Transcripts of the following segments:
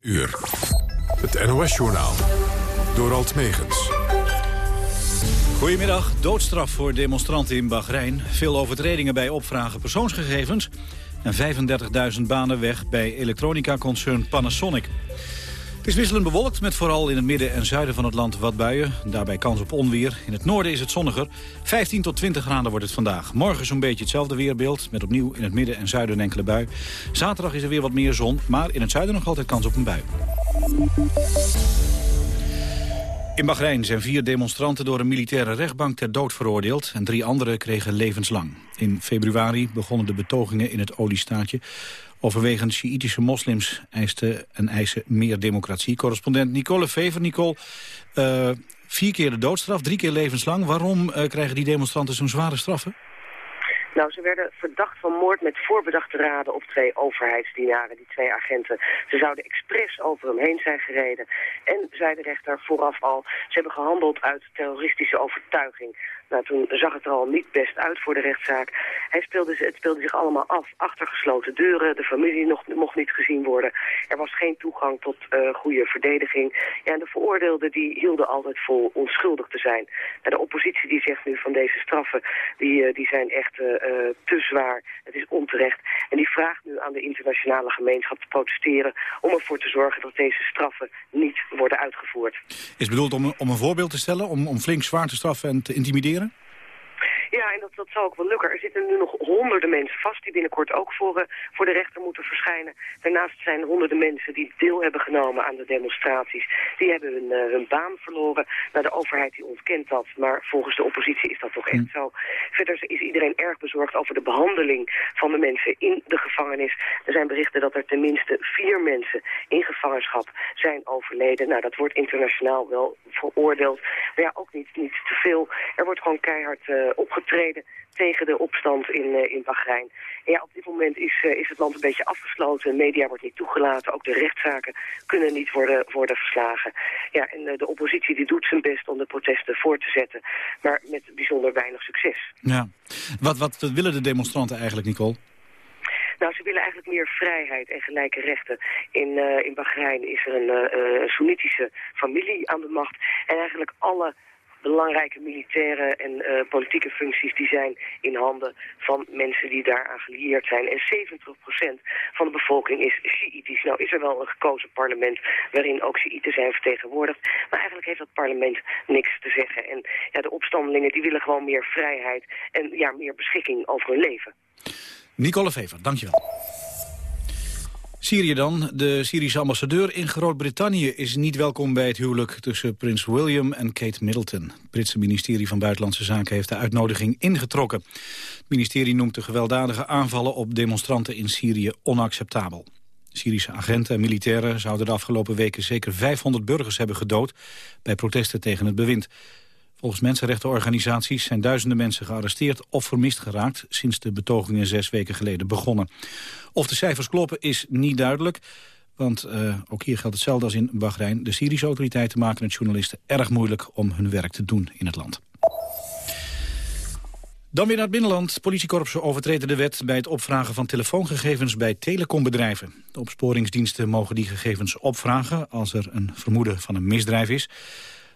Uur. Het NOS-journaal. Door Alt Megens. Goedemiddag. Doodstraf voor demonstranten in Bahrein. Veel overtredingen bij opvragen persoonsgegevens. En 35.000 banen weg bij elektronica-concern Panasonic. Het is wisselend bewolkt met vooral in het midden en zuiden van het land wat buien. Daarbij kans op onweer. In het noorden is het zonniger. 15 tot 20 graden wordt het vandaag. Morgen zo'n beetje hetzelfde weerbeeld. Met opnieuw in het midden en zuiden een enkele bui. Zaterdag is er weer wat meer zon. Maar in het zuiden nog altijd kans op een bui. In Bahrein zijn vier demonstranten door een militaire rechtbank ter dood veroordeeld... en drie anderen kregen levenslang. In februari begonnen de betogingen in het oliestaatje. Overwegend Sjiïtische moslims eisten en eisen meer democratie. Correspondent Nicole Fever. Nicole, uh, vier keer de doodstraf, drie keer levenslang. Waarom uh, krijgen die demonstranten zo'n zware straffen? Nou, ze werden verdacht van moord met voorbedachte raden op twee overheidsdienaren, die twee agenten. Ze zouden expres over hem heen zijn gereden. En, zei de rechter vooraf al, ze hebben gehandeld uit terroristische overtuiging. Nou, toen zag het er al niet best uit voor de rechtszaak. Hij speelde, het speelde zich allemaal af achter gesloten deuren. De familie nog, mocht niet gezien worden. Er was geen toegang tot uh, goede verdediging. Ja, en de veroordeelden die hielden altijd vol onschuldig te zijn. Nou, de oppositie die zegt nu van deze straffen, die, uh, die zijn echt uh, te zwaar. Het is onterecht. En die vraagt nu aan de internationale gemeenschap te protesteren... om ervoor te zorgen dat deze straffen niet worden uitgevoerd. Is bedoeld om, om een voorbeeld te stellen, om, om flink zwaar te straffen en te intimideren? Ja, en dat, dat zal ook wel lukken. Er zitten nu nog honderden mensen vast die binnenkort ook voor, uh, voor de rechter moeten verschijnen. Daarnaast zijn honderden mensen die deel hebben genomen aan de demonstraties. Die hebben hun, uh, hun baan verloren. Nou, de overheid die ontkent dat, maar volgens de oppositie is dat toch echt hm. zo. Verder is iedereen erg bezorgd over de behandeling van de mensen in de gevangenis. Er zijn berichten dat er tenminste vier mensen in gevangenschap zijn overleden. Nou, dat wordt internationaal wel veroordeeld. Maar ja, ook niet, niet te veel. Er wordt gewoon keihard uh, opgetreden tegen de opstand in, uh, in Bahrein. En ja, op dit moment is, uh, is het land een beetje afgesloten. Media wordt niet toegelaten. Ook de rechtszaken kunnen niet worden, worden verslagen. Ja, en uh, de oppositie die doet zijn best om de protesten voor te zetten. Maar met bijzonder weinig succes. Ja. Wat, wat willen de demonstranten eigenlijk, Nicole? Nou, ze willen eigenlijk meer vrijheid en gelijke rechten. In, uh, in Bahrein is er een uh, Soenitische familie aan de macht. En eigenlijk alle belangrijke militaire en uh, politieke functies die zijn in handen van mensen die daaraan gelieerd zijn. En 70% van de bevolking is Shiïtisch. Nou is er wel een gekozen parlement waarin ook Shiïten zijn vertegenwoordigd. Maar eigenlijk heeft dat parlement niks te zeggen. En ja, de opstandelingen die willen gewoon meer vrijheid en ja, meer beschikking over hun leven. Nicole Vever, dankjewel. Syrië dan. De Syrische ambassadeur in Groot-Brittannië is niet welkom bij het huwelijk tussen prins William en Kate Middleton. Het Britse ministerie van Buitenlandse Zaken heeft de uitnodiging ingetrokken. Het ministerie noemt de gewelddadige aanvallen op demonstranten in Syrië onacceptabel. Syrische agenten en militairen zouden de afgelopen weken zeker 500 burgers hebben gedood bij protesten tegen het bewind. Volgens mensenrechtenorganisaties zijn duizenden mensen gearresteerd of vermist geraakt sinds de betogingen zes weken geleden begonnen. Of de cijfers kloppen is niet duidelijk, want uh, ook hier geldt hetzelfde als in Bahrein. De Syrische autoriteiten maken het journalisten erg moeilijk om hun werk te doen in het land. Dan weer naar het binnenland. Politiekorpsen overtreden de wet bij het opvragen van telefoongegevens bij telecombedrijven. De opsporingsdiensten mogen die gegevens opvragen als er een vermoeden van een misdrijf is.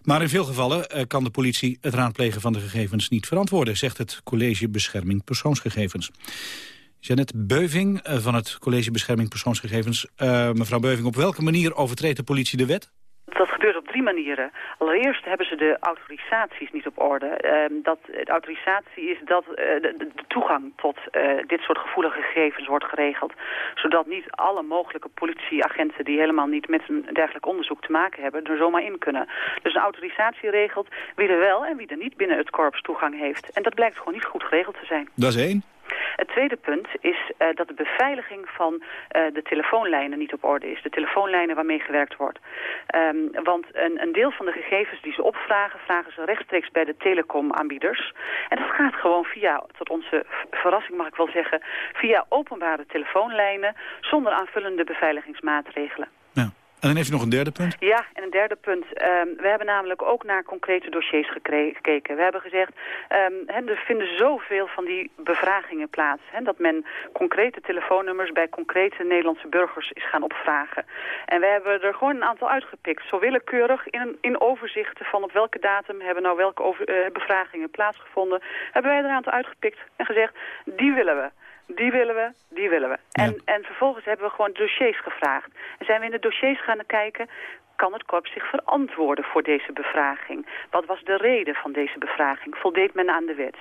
Maar in veel gevallen eh, kan de politie het raadplegen van de gegevens niet verantwoorden, zegt het College Bescherming Persoonsgegevens. Jeannette Beuving eh, van het College Bescherming Persoonsgegevens. Uh, mevrouw Beuving, op welke manier overtreedt de politie de wet? Dat gebeurt op drie manieren. Allereerst hebben ze de autorisaties niet op orde. Uh, dat, de autorisatie is dat uh, de, toegang tot uh, dit soort gevoelige gegevens wordt geregeld. Zodat niet alle mogelijke politieagenten die helemaal niet met een dergelijk onderzoek te maken hebben... er zomaar in kunnen. Dus een autorisatie regelt wie er wel en wie er niet binnen het korps toegang heeft. En dat blijkt gewoon niet goed geregeld te zijn. Dat is één. Het tweede punt is uh, dat de beveiliging van uh, de telefoonlijnen niet op orde is. De telefoonlijnen waarmee gewerkt wordt. Um, want een, een, deel van de gegevens die ze opvragen, vragen ze rechtstreeks bij de telecomaanbieders. En dat gaat gewoon via, tot onze verrassing mag ik wel zeggen, via openbare telefoonlijnen zonder aanvullende beveiligingsmaatregelen. En dan heeft u nog een derde punt? Ja, en een derde punt. Ehm, we hebben namelijk ook naar concrete dossiers gekeken. We hebben gezegd, um, er vinden zoveel van die bevragingen plaats. dat men concrete telefoonnummers bij concrete Nederlandse burgers is gaan opvragen. En we hebben er gewoon een aantal uitgepikt. Zo willekeurig in, in overzichten van op welke datum hebben nou welke over, uh, bevragingen plaatsgevonden. Hebben wij er een aantal uitgepikt en gezegd, die willen we. Die willen we, die willen we. En, en vervolgens hebben we gewoon dossiers gevraagd. En zijn we in de dossiers gaan kijken kan het korps zich verantwoorden voor deze bevraging? Wat was de reden van deze bevraging? Voldeed men aan de wet?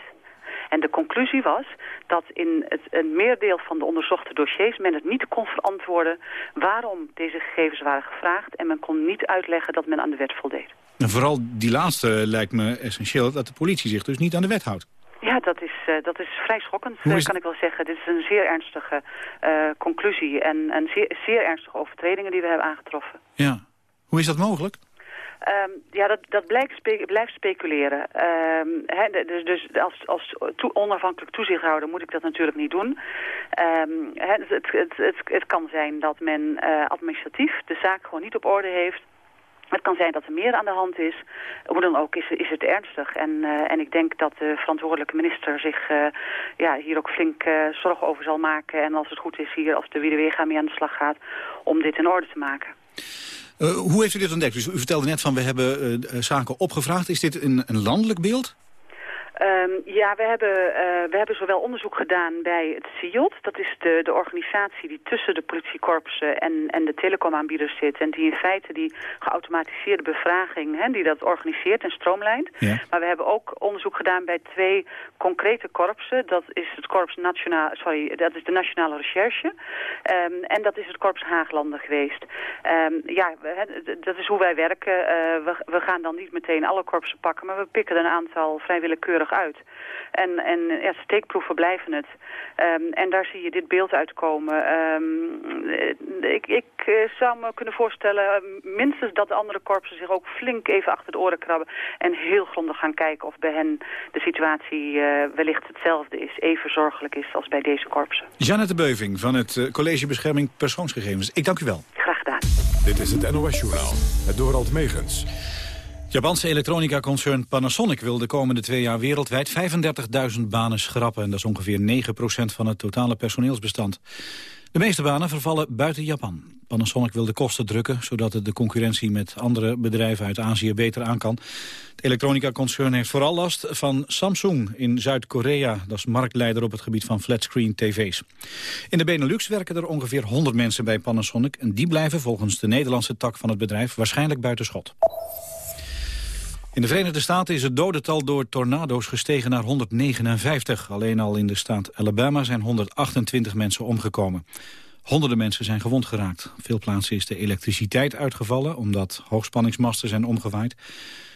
En de conclusie was dat in het een meerdeel van de onderzochte dossiers men het niet kon verantwoorden waarom deze gegevens waren gevraagd en men kon niet uitleggen dat men aan de wet voldeed. En vooral die laatste lijkt me essentieel dat de politie zich dus niet aan de wet houdt. Ja, dat is, uh, dat is vrij schokkend, uh, kan ik wel zeggen. Dit is een zeer ernstige uh, conclusie en, en zeer, zeer ernstige overtredingen die we hebben aangetroffen. Ja. Hoe is dat mogelijk? Um, ja, dat, dat blijkt spe blijft speculeren. Um, he, dus dus als, als to onafhankelijk toezichthouder moet ik dat natuurlijk niet doen. Um, het, het, het, het, kan zijn dat men uh, administratief de zaak gewoon niet op orde heeft. Het kan zijn dat er meer aan de hand is. Hoe dan ook is, is het ernstig. En, uh, en ik denk dat de verantwoordelijke minister zich uh, ja, hier ook flink uh, zorg over zal maken. En als het goed is hier, als de weer mee aan de slag gaat, om dit in orde te maken. hoe heeft u dit ontdekt? Dus u vertelde net van we hebben zaken opgevraagd. Is dit een, een landelijk beeld? Um, ja, we hebben, uh, we hebben zowel onderzoek gedaan bij het CIOT. Dat is de, de organisatie die tussen de politiekorpsen en, en de telecomaanbieders zit. En die in feite die geautomatiseerde bevraging, hè, die dat organiseert en stroomlijnt. Ja. Maar we hebben ook onderzoek gedaan bij twee concrete korpsen. Dat is het korps nationaal, sorry, dat is de Nationale Recherche. Um, en dat is het korps Haaglanden geweest. Um, ja, we, dat is hoe wij werken. Uh, we, we gaan dan niet meteen alle korpsen pakken, maar we pikken een aantal vrij willekeurig uit. En, en ja, steekproeven blijven het. Um, en daar zie je dit beeld uitkomen. Um, ik ik uh, zou me kunnen voorstellen, uh, minstens dat de andere korpsen zich ook flink even achter de oren krabben. En heel grondig gaan kijken of bij hen de situatie uh, wellicht hetzelfde is. Even zorgelijk is als bij deze korpsen. Janette Beuving van het College Bescherming Persoonsgegevens. Ik dank u wel. Graag gedaan. Dit is het NOS Journaal. Het Dorald Megens. Japanse elektronica-concern Panasonic wil de komende twee jaar wereldwijd 35.000 banen schrappen. En dat is ongeveer 9% van het totale personeelsbestand. De meeste banen vervallen buiten Japan. Panasonic wil de kosten drukken, zodat het de concurrentie met andere bedrijven uit Azië beter aan kan. Het elektronica-concern heeft vooral last van Samsung in Zuid-Korea. Dat is marktleider op het gebied van flatscreen tv's. In de Benelux werken er ongeveer 100 mensen bij Panasonic. En die blijven volgens de Nederlandse tak van het bedrijf waarschijnlijk buiten schot. In de Verenigde Staten is het dodental door tornado's gestegen naar 159. Alleen al in de staat Alabama zijn 128 mensen omgekomen. Honderden mensen zijn gewond geraakt. Op veel plaatsen is de elektriciteit uitgevallen... omdat hoogspanningsmasten zijn omgewaaid.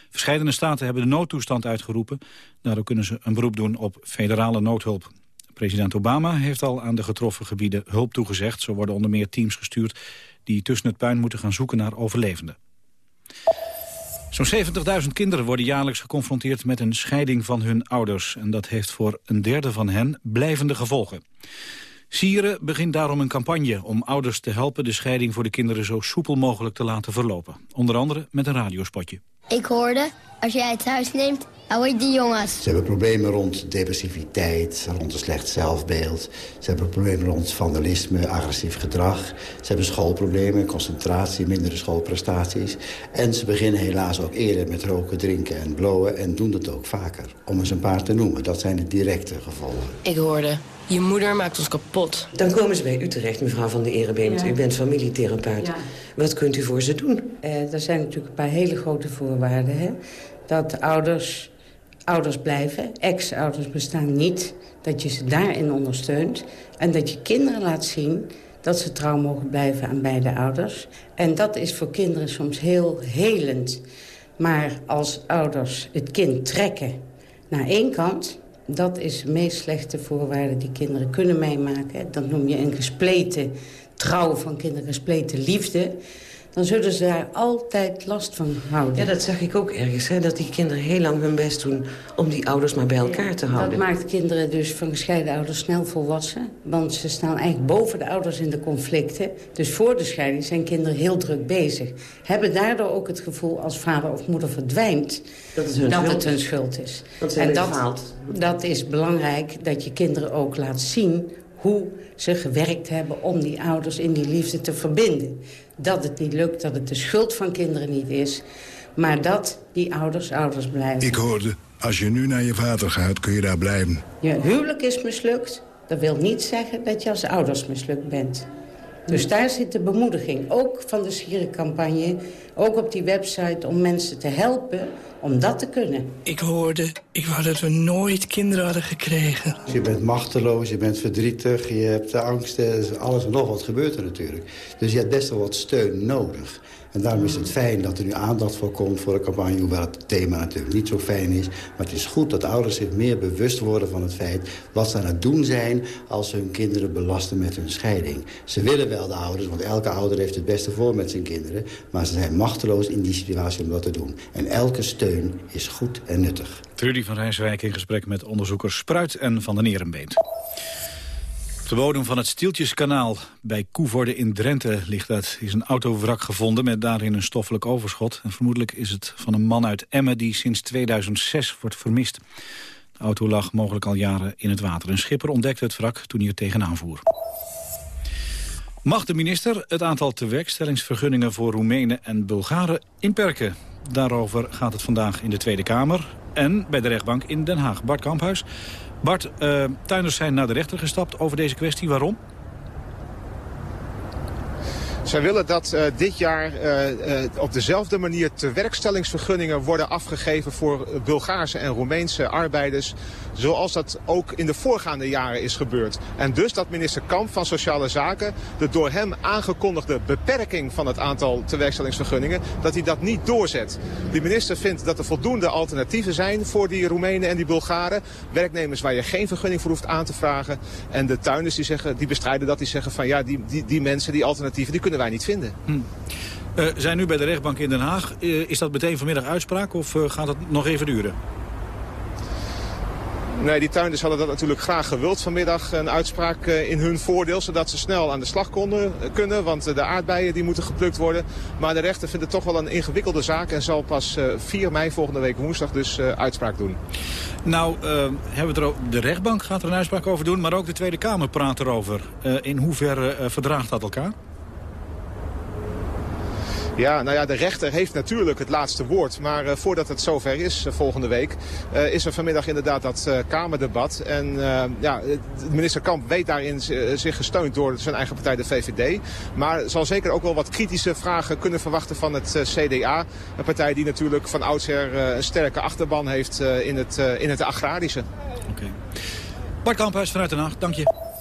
Verscheidene staten hebben de noodtoestand uitgeroepen. Daardoor kunnen ze een beroep doen op federale noodhulp. President Obama heeft al aan de getroffen gebieden hulp toegezegd. Zo worden onder meer teams gestuurd die tussen het puin moeten gaan zoeken naar overlevenden. Zo'n 70.000 kinderen worden jaarlijks geconfronteerd met een scheiding van hun ouders. En dat heeft voor een derde van hen blijvende gevolgen. Sieren begint daarom een campagne om ouders te helpen de scheiding voor de kinderen zo soepel mogelijk te laten verlopen. Onder andere met een radiospotje. Ik hoorde, als jij het huis neemt, hou die jongens. Ze hebben problemen rond depressiviteit, rond een slecht zelfbeeld. Ze hebben problemen rond vandalisme, agressief gedrag. Ze hebben schoolproblemen, concentratie, mindere schoolprestaties. En ze beginnen helaas ook eerder met roken, drinken en blowen... en doen dat ook vaker, om eens een paar te noemen. Dat zijn de directe gevolgen. Ik hoorde, je moeder maakt ons kapot. Dan komen ze bij u terecht, mevrouw van de Erebeent. Ja. U bent familietherapeut. Ja. Wat kunt u voor ze doen? Uh, er zijn natuurlijk een paar hele grote voorwaarden. Hè? Dat ouders, ouders blijven, ex-ouders bestaan niet. Dat je ze daarin ondersteunt. En dat je kinderen laat zien dat ze trouw mogen blijven aan beide ouders. En dat is voor kinderen soms heel helend. Maar als ouders het kind trekken naar één kant... dat is de meest slechte voorwaarde die kinderen kunnen meemaken. Dat noem je een gespleten trouw van kinderen, gespleten liefde. Dan zullen ze daar altijd last van houden. Ja, dat zag ik ook ergens, hè, dat die kinderen heel lang hun best doen... om die ouders maar bij elkaar te houden. Dat maakt kinderen dus van gescheiden ouders snel volwassen. Want ze staan eigenlijk boven de ouders in de conflicten. Dus voor de scheiding zijn kinderen heel druk bezig. Hebben daardoor ook het gevoel als vader of moeder verdwijnt... dat het hun, dat schuld, het hun schuld is. Dat en dat, dat is belangrijk, dat je kinderen ook laat zien hoe ze gewerkt hebben om die ouders in die liefde te verbinden. Dat het niet lukt, dat het de schuld van kinderen niet is... maar dat die ouders ouders blijven. Ik hoorde, als je nu naar je vader gaat, kun je daar blijven. Je huwelijk is mislukt, dat wil niet zeggen dat je als ouders mislukt bent. Dus daar zit de bemoediging, ook van de Sierencampagne... ook op die website om mensen te helpen om dat te kunnen. Ik hoorde, ik wou dat we nooit kinderen hadden gekregen. Je bent machteloos, je bent verdrietig, je hebt angst, alles en nog wat gebeurt er natuurlijk. Dus je hebt best wel wat steun nodig. En daarom is het fijn dat er nu aandacht voor komt voor de campagne... hoewel het thema natuurlijk niet zo fijn is. Maar het is goed dat ouders zich meer bewust worden van het feit... wat ze aan het doen zijn als ze hun kinderen belasten met hun scheiding. Ze willen wel de ouders, want elke ouder heeft het beste voor met zijn kinderen... maar ze zijn machteloos in die situatie om dat te doen. En elke steun is goed en nuttig. Trudy van Rijswijk in gesprek met onderzoekers Spruit en Van den Nierenbeent. Op de bodem van het Stieltjeskanaal bij Koevoorde in Drenthe ligt dat. is een autowrak gevonden met daarin een stoffelijk overschot. En vermoedelijk is het van een man uit Emmen die sinds 2006 wordt vermist. De auto lag mogelijk al jaren in het water. Een schipper ontdekte het wrak toen hij er tegenaan voer. Mag de minister het aantal tewerkstellingsvergunningen voor Roemenen en Bulgaren inperken? Daarover gaat het vandaag in de Tweede Kamer en bij de rechtbank in Den Haag. Bart Kamphuis, Bart, uh, tuinders zijn naar de rechter gestapt over deze kwestie. Waarom? Zij willen dat uh, dit jaar uh, uh, op dezelfde manier tewerkstellingsvergunningen worden afgegeven voor Bulgaarse en Roemeense arbeiders. Zoals dat ook in de voorgaande jaren is gebeurd. En dus dat minister Kamp van Sociale Zaken de door hem aangekondigde beperking van het aantal tewerkstellingsvergunningen, dat hij dat niet doorzet. Die minister vindt dat er voldoende alternatieven zijn voor die Roemenen en die Bulgaren. Werknemers waar je geen vergunning voor hoeft aan te vragen. En de tuinders die, zeggen, die bestrijden dat, die zeggen van ja, die, die, die mensen, die alternatieven, die kunnen wij niet vinden. Hm. Uh, zijn nu bij de rechtbank in Den Haag. Uh, is dat meteen vanmiddag uitspraak of uh, gaat het nog even duren? Nee, die tuinders hadden dat natuurlijk graag gewild vanmiddag. Een uitspraak in hun voordeel, zodat ze snel aan de slag konden, kunnen. Want de aardbeien die moeten geplukt worden. Maar de rechter vindt het toch wel een ingewikkelde zaak. En zal pas 4 mei volgende week woensdag dus uitspraak doen. Nou, hebben we er de rechtbank gaat er een uitspraak over doen. Maar ook de Tweede Kamer praat erover. in hoeverre verdraagt dat elkaar? Ja, nou ja, de rechter heeft natuurlijk het laatste woord. Maar uh, voordat het zover is, uh, volgende week, uh, is er vanmiddag inderdaad dat Kamerdebat. En ja, minister Kamp weet daarin zich gesteund door zijn eigen partij, de VVD. Maar zal zeker ook wel wat kritische vragen kunnen verwachten van het CDA. Een partij die natuurlijk van oudsher een sterke achterban heeft in, het, in het agrarische. Oké. Okay. Kamphuis vanuit Den Haag, dank je.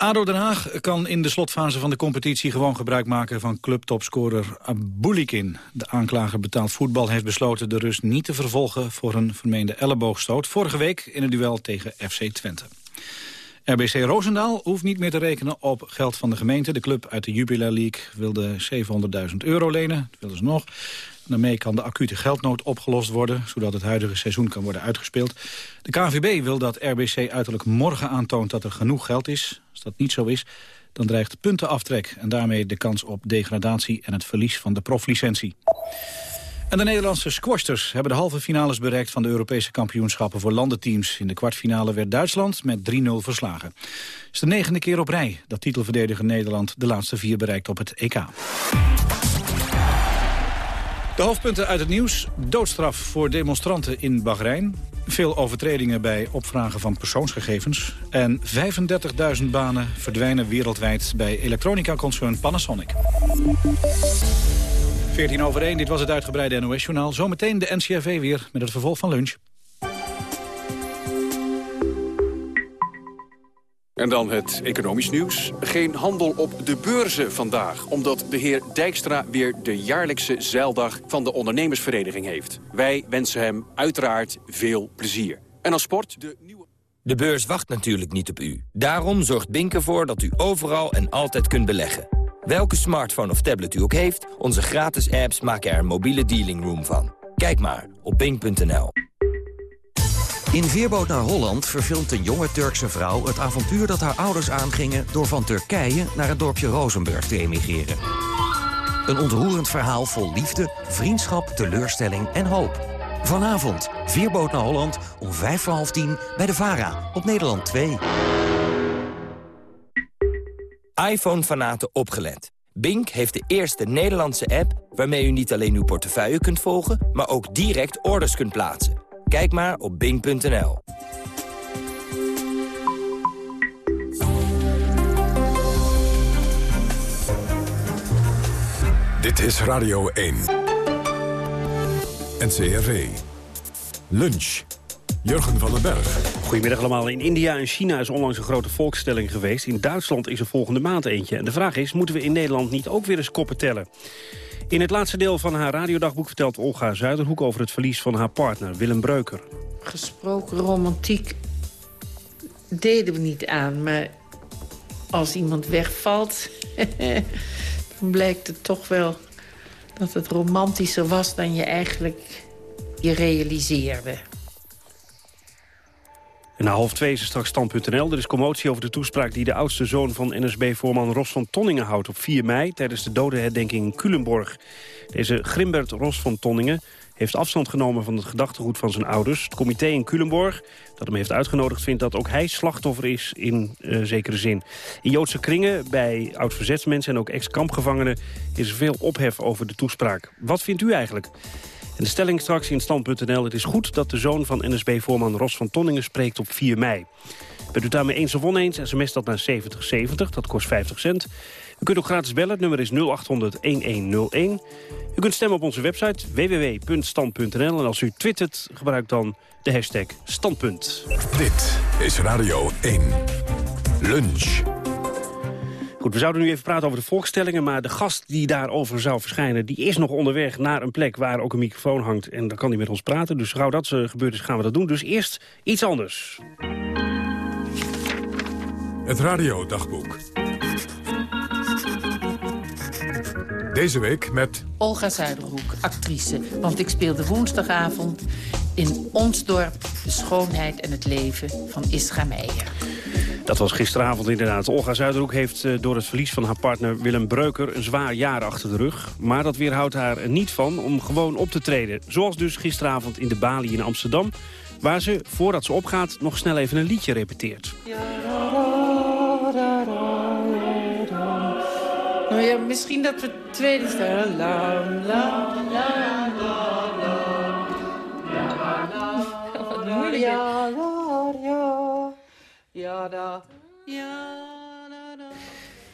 ADO Den Haag kan in de slotfase van de competitie gewoon gebruik maken van clubtopscorer Abulikin. De aanklager betaald voetbal heeft besloten de Rus niet te vervolgen voor een vermeende elleboogstoot. Vorige week in een duel tegen FC Twente. RBC Roosendaal hoeft niet meer te rekenen op geld van de gemeente. De club uit de Jubilee League wilde 700.000 euro lenen. Dat wilden ze nog. Daarmee kan de acute geldnood opgelost worden... zodat het huidige seizoen kan worden uitgespeeld. De KNVB wil dat RBC uiterlijk morgen aantoont dat er genoeg geld is. Als dat niet zo is, dan dreigt puntenaftrek... en daarmee de kans op degradatie en het verlies van de proflicentie. En de Nederlandse squashters hebben de halve finales bereikt... van de Europese kampioenschappen voor landenteams. In de kwartfinale werd Duitsland met 3-0 verslagen. Het is de negende keer op rij dat titelverdediger Nederland... de laatste vier bereikt op het EK. De hoofdpunten uit het nieuws. Doodstraf voor demonstranten in Bahrein. Veel overtredingen bij opvragen van persoonsgegevens. En 35.000 banen verdwijnen wereldwijd bij elektronica-concern Panasonic. 14 over 1, dit was het uitgebreide NOS-journaal. Zometeen de NCRV weer met het vervolg van lunch. En dan het economisch nieuws. Geen handel op de beurzen vandaag, omdat de heer Dijkstra weer de jaarlijkse zeildag van de ondernemersvereniging heeft. Wij wensen hem uiteraard veel plezier. En als sport de nieuwe... De beurs wacht natuurlijk niet op u. Daarom zorgt Bink ervoor dat u overal en altijd kunt beleggen. Welke smartphone of tablet u ook heeft, onze gratis apps maken er een mobiele dealing room van. Kijk maar op bing.nl. In Veerboot naar Holland verfilmt een jonge Turkse vrouw... het avontuur dat haar ouders aangingen door van Turkije... naar het dorpje Rozenburg te emigreren. Een ontroerend verhaal vol liefde, vriendschap, teleurstelling en hoop. Vanavond, Veerboot naar Holland, om vijf voor half tien... bij de VARA, op Nederland 2. iPhone-fanaten opgelet. Bink heeft de eerste Nederlandse app waarmee u niet alleen uw portefeuille kunt volgen... maar ook direct orders kunt plaatsen. Kijk maar op bing.nl. Dit is Radio 1. NCRV. Lunch. Jurgen van den Berg. Goedemiddag allemaal. In India en China is onlangs een grote volkstelling geweest. In Duitsland is er volgende maand eentje. En de vraag is, moeten we in Nederland niet ook weer eens koppen tellen? In het laatste deel van haar radiodagboek vertelt Olga Zuiderhoek... over het verlies van haar partner, Willem Breuker. Gesproken romantiek deden we niet aan. Maar als iemand wegvalt, dan blijkt het toch wel dat het romantischer was dan je eigenlijk je realiseerde. Na half twee is er straks stand.nl. Er is commotie over de toespraak die de oudste zoon van NSB-voorman Ros van Tonningen houdt op 4 mei... tijdens de dodenherdenking in Culemborg. Deze Grimbert Ros van Tonningen heeft afstand genomen van het gedachtegoed van zijn ouders. Het comité in Culemborg, dat hem heeft uitgenodigd... vindt dat ook hij slachtoffer is in uh, zekere zin. In Joodse kringen, bij oud-verzetsmensen en ook ex-kampgevangenen... is er veel ophef over de toespraak. Wat vindt u eigenlijk? En de stelling straks in stand.nl. Het is goed dat de zoon van NSB-voorman Ros van Tonningen spreekt op 4 mei. Bent u daarmee eens of oneens, sms dat naar 7070, dat kost 50 cent. U kunt ook gratis bellen, het nummer is 0800-1101. U kunt stemmen op onze website www.stand.nl. En als u twittert, gebruik dan de hashtag standpunt. Dit is Radio 1. Lunch. Goed, we zouden nu even praten over de volkstellingen... maar de gast die daarover zou verschijnen... die is nog onderweg naar een plek waar ook een microfoon hangt... en dan kan hij met ons praten. Dus gauw dat gebeurd is, gaan we dat doen. Dus eerst iets anders. Het radiodagboek. Deze week met... Olga Zuiderhoek, actrice. Want ik speelde woensdagavond in ons dorp... de schoonheid en het leven van Isra Meijer. Dat was gisteravond inderdaad. Olga Zuiderhoek heeft uh, door het verlies van haar partner Willem Breuker... een zwaar jaar achter de rug. Maar dat weerhoudt haar er niet van om gewoon op te treden. Zoals dus gisteravond in de Bali in Amsterdam... waar ze, voordat ze opgaat, nog snel even een liedje repeteert. Nou ja, misschien dat we het tweede staan. La, la, la, la, Wat moeilijk. Ja, ja, ja. Ja, da. Ja, da, da.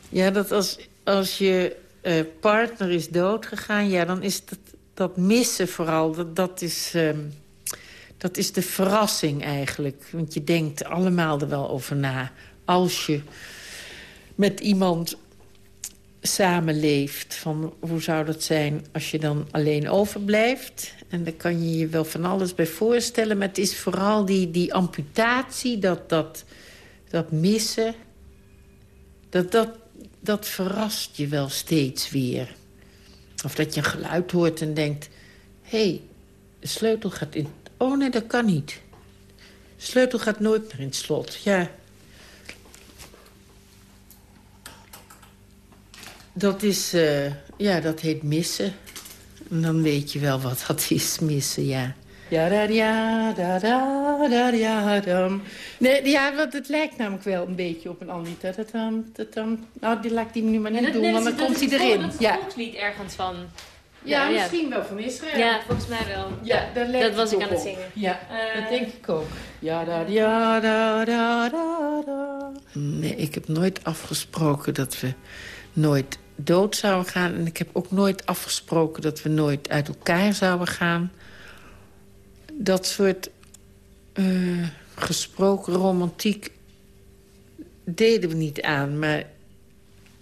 Ja, dat als, als je uh, partner is doodgegaan... ja, dan is dat, dat missen vooral, dat, dat is... Um, dat is de verrassing eigenlijk. Want je denkt allemaal er wel over na. Als je met iemand samenleeft. Van hoe zou dat zijn als je dan alleen overblijft? En daar kan je je wel van alles bij voorstellen. Maar het is vooral die, die amputatie, dat, dat, dat missen... Dat, dat, dat verrast je wel steeds weer. Of dat je een geluid hoort en denkt... hé, hey, de sleutel gaat in... Oh nee, dat kan niet. Sleutel gaat nooit meer in het slot. Ja, Dat is, uh, ja, dat heet missen. En dan weet je wel wat dat is, missen, ja. Ja, da, ja, da, da, da, ja, dam. Nee, ja, want het lijkt namelijk wel een beetje op een ander lied. Da, dam, da, dam. Nou, die laat ik die nu maar niet ja, doen, want dan komt hij erin. Dat ja. volkslied ergens van. Ja, ja, misschien wel van Israël. Ja, volgens mij wel. Ja, dat, dat was ik aan het zingen. Ja, uh, dat denk ik ook. Ja, da, ja, da, da, da, da. Nee, ik heb nooit afgesproken dat we nooit dood zouden gaan. En ik heb ook nooit afgesproken dat we nooit uit elkaar zouden gaan. Dat soort uh, gesproken romantiek deden we niet aan. Maar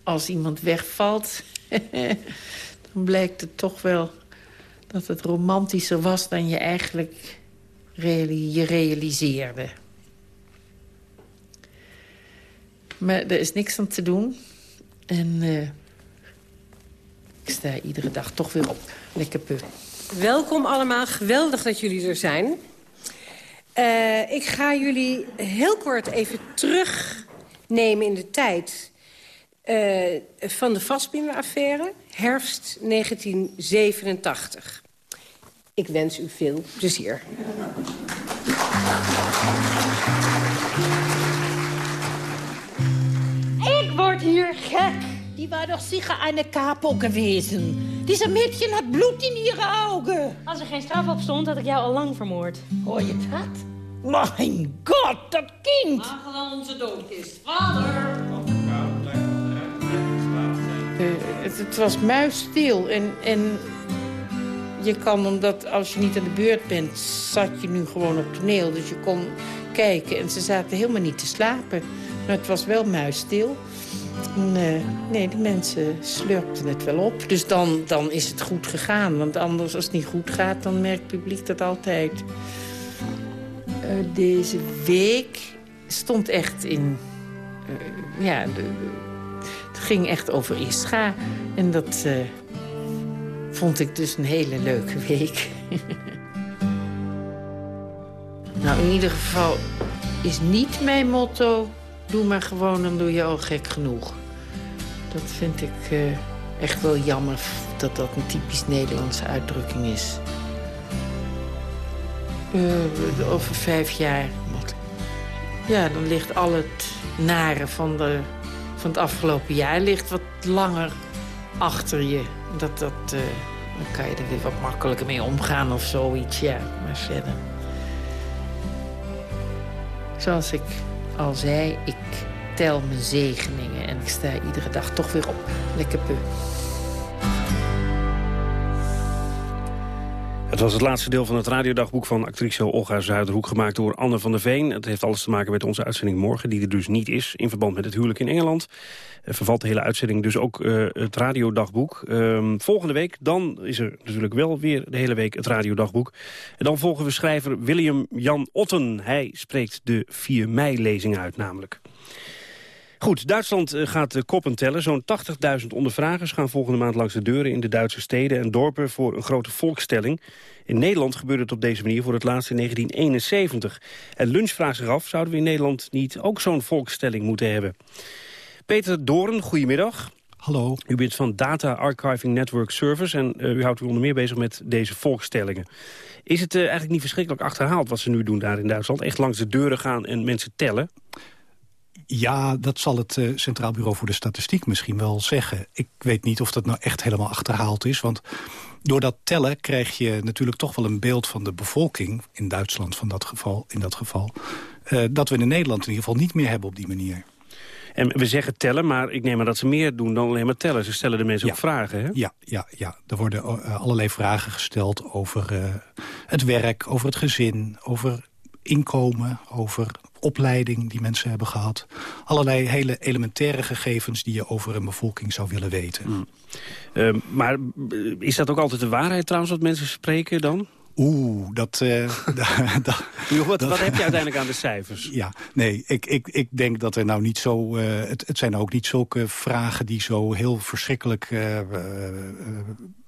als iemand wegvalt, dan blijkt het toch wel dat het romantischer was dan je eigenlijk je realiseerde. Maar er is niks aan te doen. En uh, Ik sta iedere dag toch weer op. Lekker pu. Welkom allemaal, geweldig dat jullie er zijn. Uh, ik ga jullie heel kort even terugnemen in de tijd... Uh, van de vastbinnenaffaire, herfst 1987. Ik wens u veel plezier. Ik word hier gek. Die war doch sicher eine Capo gewesen. Diese Mädchen hat bloed in ihre Augen. Als er geen straf op stond, had ik jou al lang vermoord. Hoor je dat? Mijn god, dat kind! Lagen dan onze doodkist. Vader! Uh, het, het, was muisstil en, en je kan, omdat als je niet aan de beurt bent... zat je nu gewoon op toneel, dus je kon kijken. En ze zaten helemaal niet te slapen. Maar het was wel muisstil. Nee, nee, de mensen slurpten het wel op. Dus dan, dan is het goed gegaan. Want anders, als het niet goed gaat, dan merkt het publiek dat altijd. Uh, deze week stond echt in... Uh, ja, het ging echt over Ischa. En dat uh, vond ik dus een hele leuke week. nou, in ieder geval is niet mijn motto... Doe maar gewoon, dan doe je al gek genoeg. Dat vind ik uh, echt wel jammer dat dat een typisch Nederlandse uitdrukking is. Uh, over vijf jaar... Ja, dan ligt al het nare van, de, van het afgelopen jaar ligt wat langer achter je. Dat, dat, uh, dan kan je er weer wat makkelijker mee omgaan of zoiets, ja. Maar verder... Zoals ik al zei, ik tel mijn zegeningen en ik sta iedere dag toch weer op. Lekker pu. Het was het laatste deel van het radiodagboek van actrice Olga Zuiderhoek... gemaakt door Anne van der Veen. Het heeft alles te maken met onze uitzending morgen... die er dus niet is, in verband met het huwelijk in Engeland. Uh, vervalt de hele uitzending dus ook uh, het radiodagboek. Uh, volgende week, dan is er natuurlijk wel weer de hele week het radiodagboek. En dan volgen we schrijver William Jan Otten. Hij spreekt de 4 mei-lezing uit namelijk. Goed, Duitsland gaat de koppen tellen. Zo'n 80.000 ondervragers gaan volgende maand langs de deuren... in de Duitse steden en dorpen voor een grote volkstelling. In Nederland gebeurde het op deze manier voor het laatst in 1971. En Lunch vraagt zich af, zouden we in Nederland niet ook zo'n volkstelling moeten hebben? Peter Doorn, goedemiddag. Hallo. U bent van Data Archiving Network Service... en uh, u houdt u onder meer bezig met deze volkstellingen. Is het uh, eigenlijk niet verschrikkelijk achterhaald wat ze nu doen daar in Duitsland? Echt langs de deuren gaan en mensen tellen? Ja, dat zal het uh, Centraal Bureau voor de Statistiek misschien wel zeggen. Ik weet niet of dat nou echt helemaal achterhaald is. Want door dat tellen krijg je natuurlijk toch wel een beeld van de bevolking... in Duitsland van dat geval, in dat geval... Uh, dat we in Nederland in ieder geval niet meer hebben op die manier. En we zeggen tellen, maar ik neem aan dat ze meer doen dan alleen maar tellen. Ze stellen de mensen ja. ook vragen, hè? Ja, ja, ja. er worden uh, allerlei vragen gesteld over uh, het werk, over het gezin... over inkomen, over opleiding die mensen hebben gehad. Allerlei hele elementaire gegevens die je over een bevolking zou willen weten. Mm. Uh, maar is dat ook altijd de waarheid trouwens wat mensen spreken dan? Oeh, dat... Uh, wat, wat heb je uiteindelijk aan de cijfers? Ja, nee, ik, ik, ik denk dat er nou niet zo... Uh, het, het zijn ook niet zulke vragen die zo heel verschrikkelijk... Uh,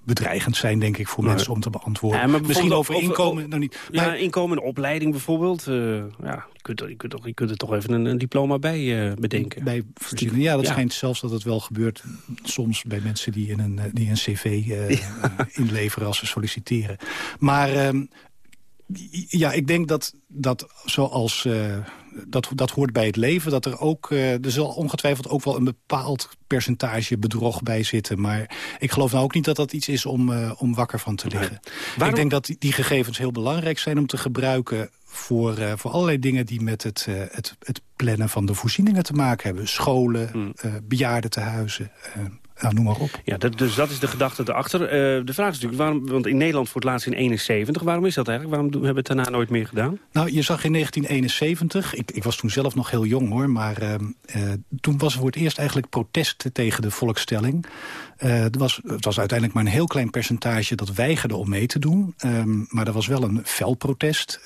bedreigend zijn, denk ik, voor mensen om te beantwoorden. Ja, Misschien over, over inkomen over, nou niet. Ja, inkomen en opleiding bijvoorbeeld. Uh, ja, je, kunt, je, kunt toch, je kunt er toch even een, een diploma bij uh, bedenken. Bij. Ja, dat ja. schijnt zelfs dat het wel gebeurt soms bij mensen die, in een, die een cv uh, inleveren als ze solliciteren. Maar um, ja, ik denk dat, dat zoals... Dat, dat hoort bij het leven. Dat er ook, uh, er zal ongetwijfeld ook wel een bepaald percentage bedrog bij zitten. Maar ik geloof nou ook niet dat dat iets is om, uh, om wakker van te liggen. Nee. Waarom... Ik denk dat die, gegevens heel belangrijk zijn om te gebruiken... voor, uh, voor allerlei dingen die met het, het, het plannen van de voorzieningen te maken hebben. Scholen, hmm. bejaardentehuizen... Nou, noem maar op. Ja, dat, dus dat is de gedachte erachter. Uh, de vraag is natuurlijk, waarom, want in Nederland voor het laatst in 71... waarom is dat eigenlijk? Waarom hebben we het daarna nooit meer gedaan? Nou, je zag in 1971, ik, ik was toen zelf nog heel jong hoor... maar uh, uh, toen was er voor het eerst eigenlijk protest tegen de volkstelling. er was, het was uiteindelijk maar een heel klein percentage dat weigerde om mee te doen. Um, maar er was wel een fel protest.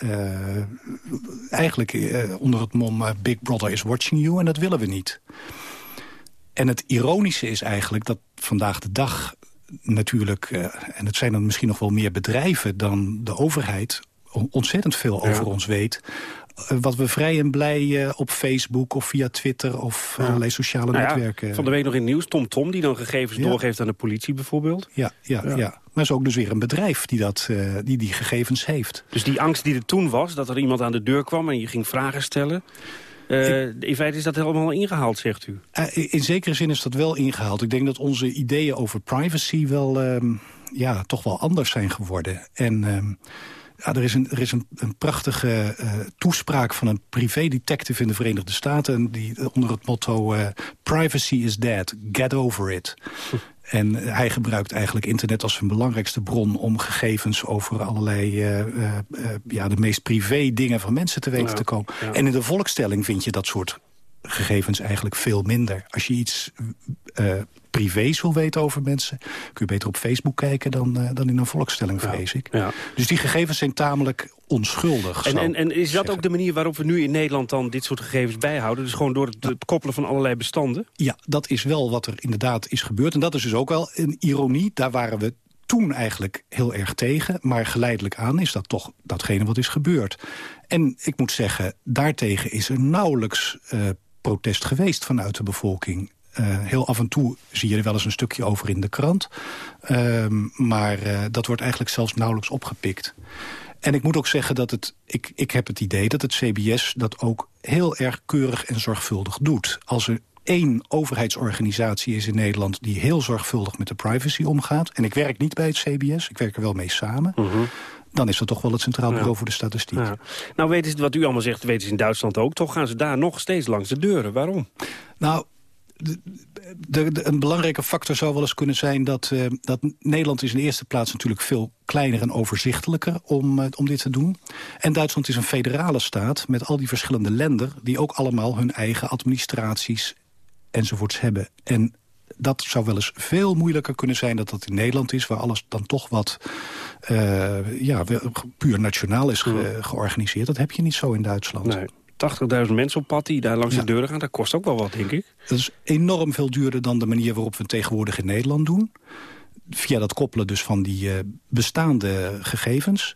eigenlijk onder het mom Big Brother is watching you en dat willen we niet. En het ironische is eigenlijk dat vandaag de dag natuurlijk, eh, en het zijn dan misschien nog wel meer bedrijven dan de overheid... ontzettend veel over ons weet eh, wat we vrij en blij uh, op Facebook of via Twitter of ja. allerlei sociale nou netwerken... Ja, van de week nog in het nieuws, Tom Tom, die dan gegevens ja. doorgeeft aan de politie bijvoorbeeld. Ja, ja, ja. maar is ook dus weer een bedrijf die, dat, die die gegevens heeft. Dus die angst die er toen was, dat er iemand aan de deur kwam en je ging vragen stellen... Uh, in feite is dat helemaal ingehaald, zegt u? Uh, in zekere zin is dat wel ingehaald. Ik denk dat onze ideeën over privacy wel, uh, ja, toch wel anders zijn geworden. En ehm, ja, er is een, er is een, een prachtige toespraak van een privé-detective in de Verenigde Staten... Die, onder het motto Privacy is dead, get over it. En hij gebruikt eigenlijk internet als zijn belangrijkste bron... om gegevens over allerlei uh, uh, ja, de meest privé dingen van mensen te weten ja, te komen. Ja. En in de volkstelling vind je dat soort gegevens eigenlijk veel minder. Als je iets uh, privés wil weten over mensen... kun je beter op Facebook kijken dan, uh, dan in een volkstelling, vrees ik. Ja. Dus die gegevens zijn tamelijk onschuldig. En, en, en, is dat ook de manier waarop we nu in Nederland dan dit soort gegevens bijhouden? Dus gewoon door het, het, koppelen van allerlei bestanden? Ja, dat is wel wat er inderdaad is gebeurd. En dat is dus ook wel een ironie. Daar waren we toen eigenlijk heel erg tegen. Maar geleidelijk aan is dat toch datgene wat is gebeurd. En ik moet zeggen, daartegen is er nauwelijks uh, protest geweest vanuit de bevolking. Uh, heel af en toe zie je er wel eens een stukje over in de krant. Uh, maar uh, dat wordt eigenlijk zelfs nauwelijks opgepikt. En ik moet ook zeggen dat het, ik, ik heb het idee dat het CBS dat ook heel erg keurig en zorgvuldig doet. Als er één overheidsorganisatie is in Nederland... die heel zorgvuldig met de privacy omgaat... en ik werk niet bij het CBS, ik werk er wel mee samen... -huh dan is dat toch wel het Centraal Bureau ja. voor de Statistiek. Ja. Nou, weten ze wat u allemaal zegt, weten ze in Duitsland ook. Toch gaan ze daar nog steeds langs de deuren. Waarom? Nou, de, een belangrijke factor zou wel eens kunnen zijn... Dat, uh, dat Nederland is in de eerste plaats natuurlijk veel kleiner en overzichtelijker om, uh, om dit te doen. En Duitsland is een federale staat met al die verschillende landen... die ook allemaal hun eigen administraties enzovoorts hebben. En dat zou wel eens veel moeilijker kunnen zijn dat dat in Nederland is... waar alles dan toch wat uh, ja, puur nationaal is ge georganiseerd. Dat heb je niet zo in Duitsland. Nee. 80.000 mensen op pad die daar langs ja. de deuren gaan. Dat kost ook wel wat, denk ik. Dat is enorm veel duurder dan de manier waarop we het tegenwoordig in Nederland doen. Via dat koppelen dus van die uh, bestaande gegevens.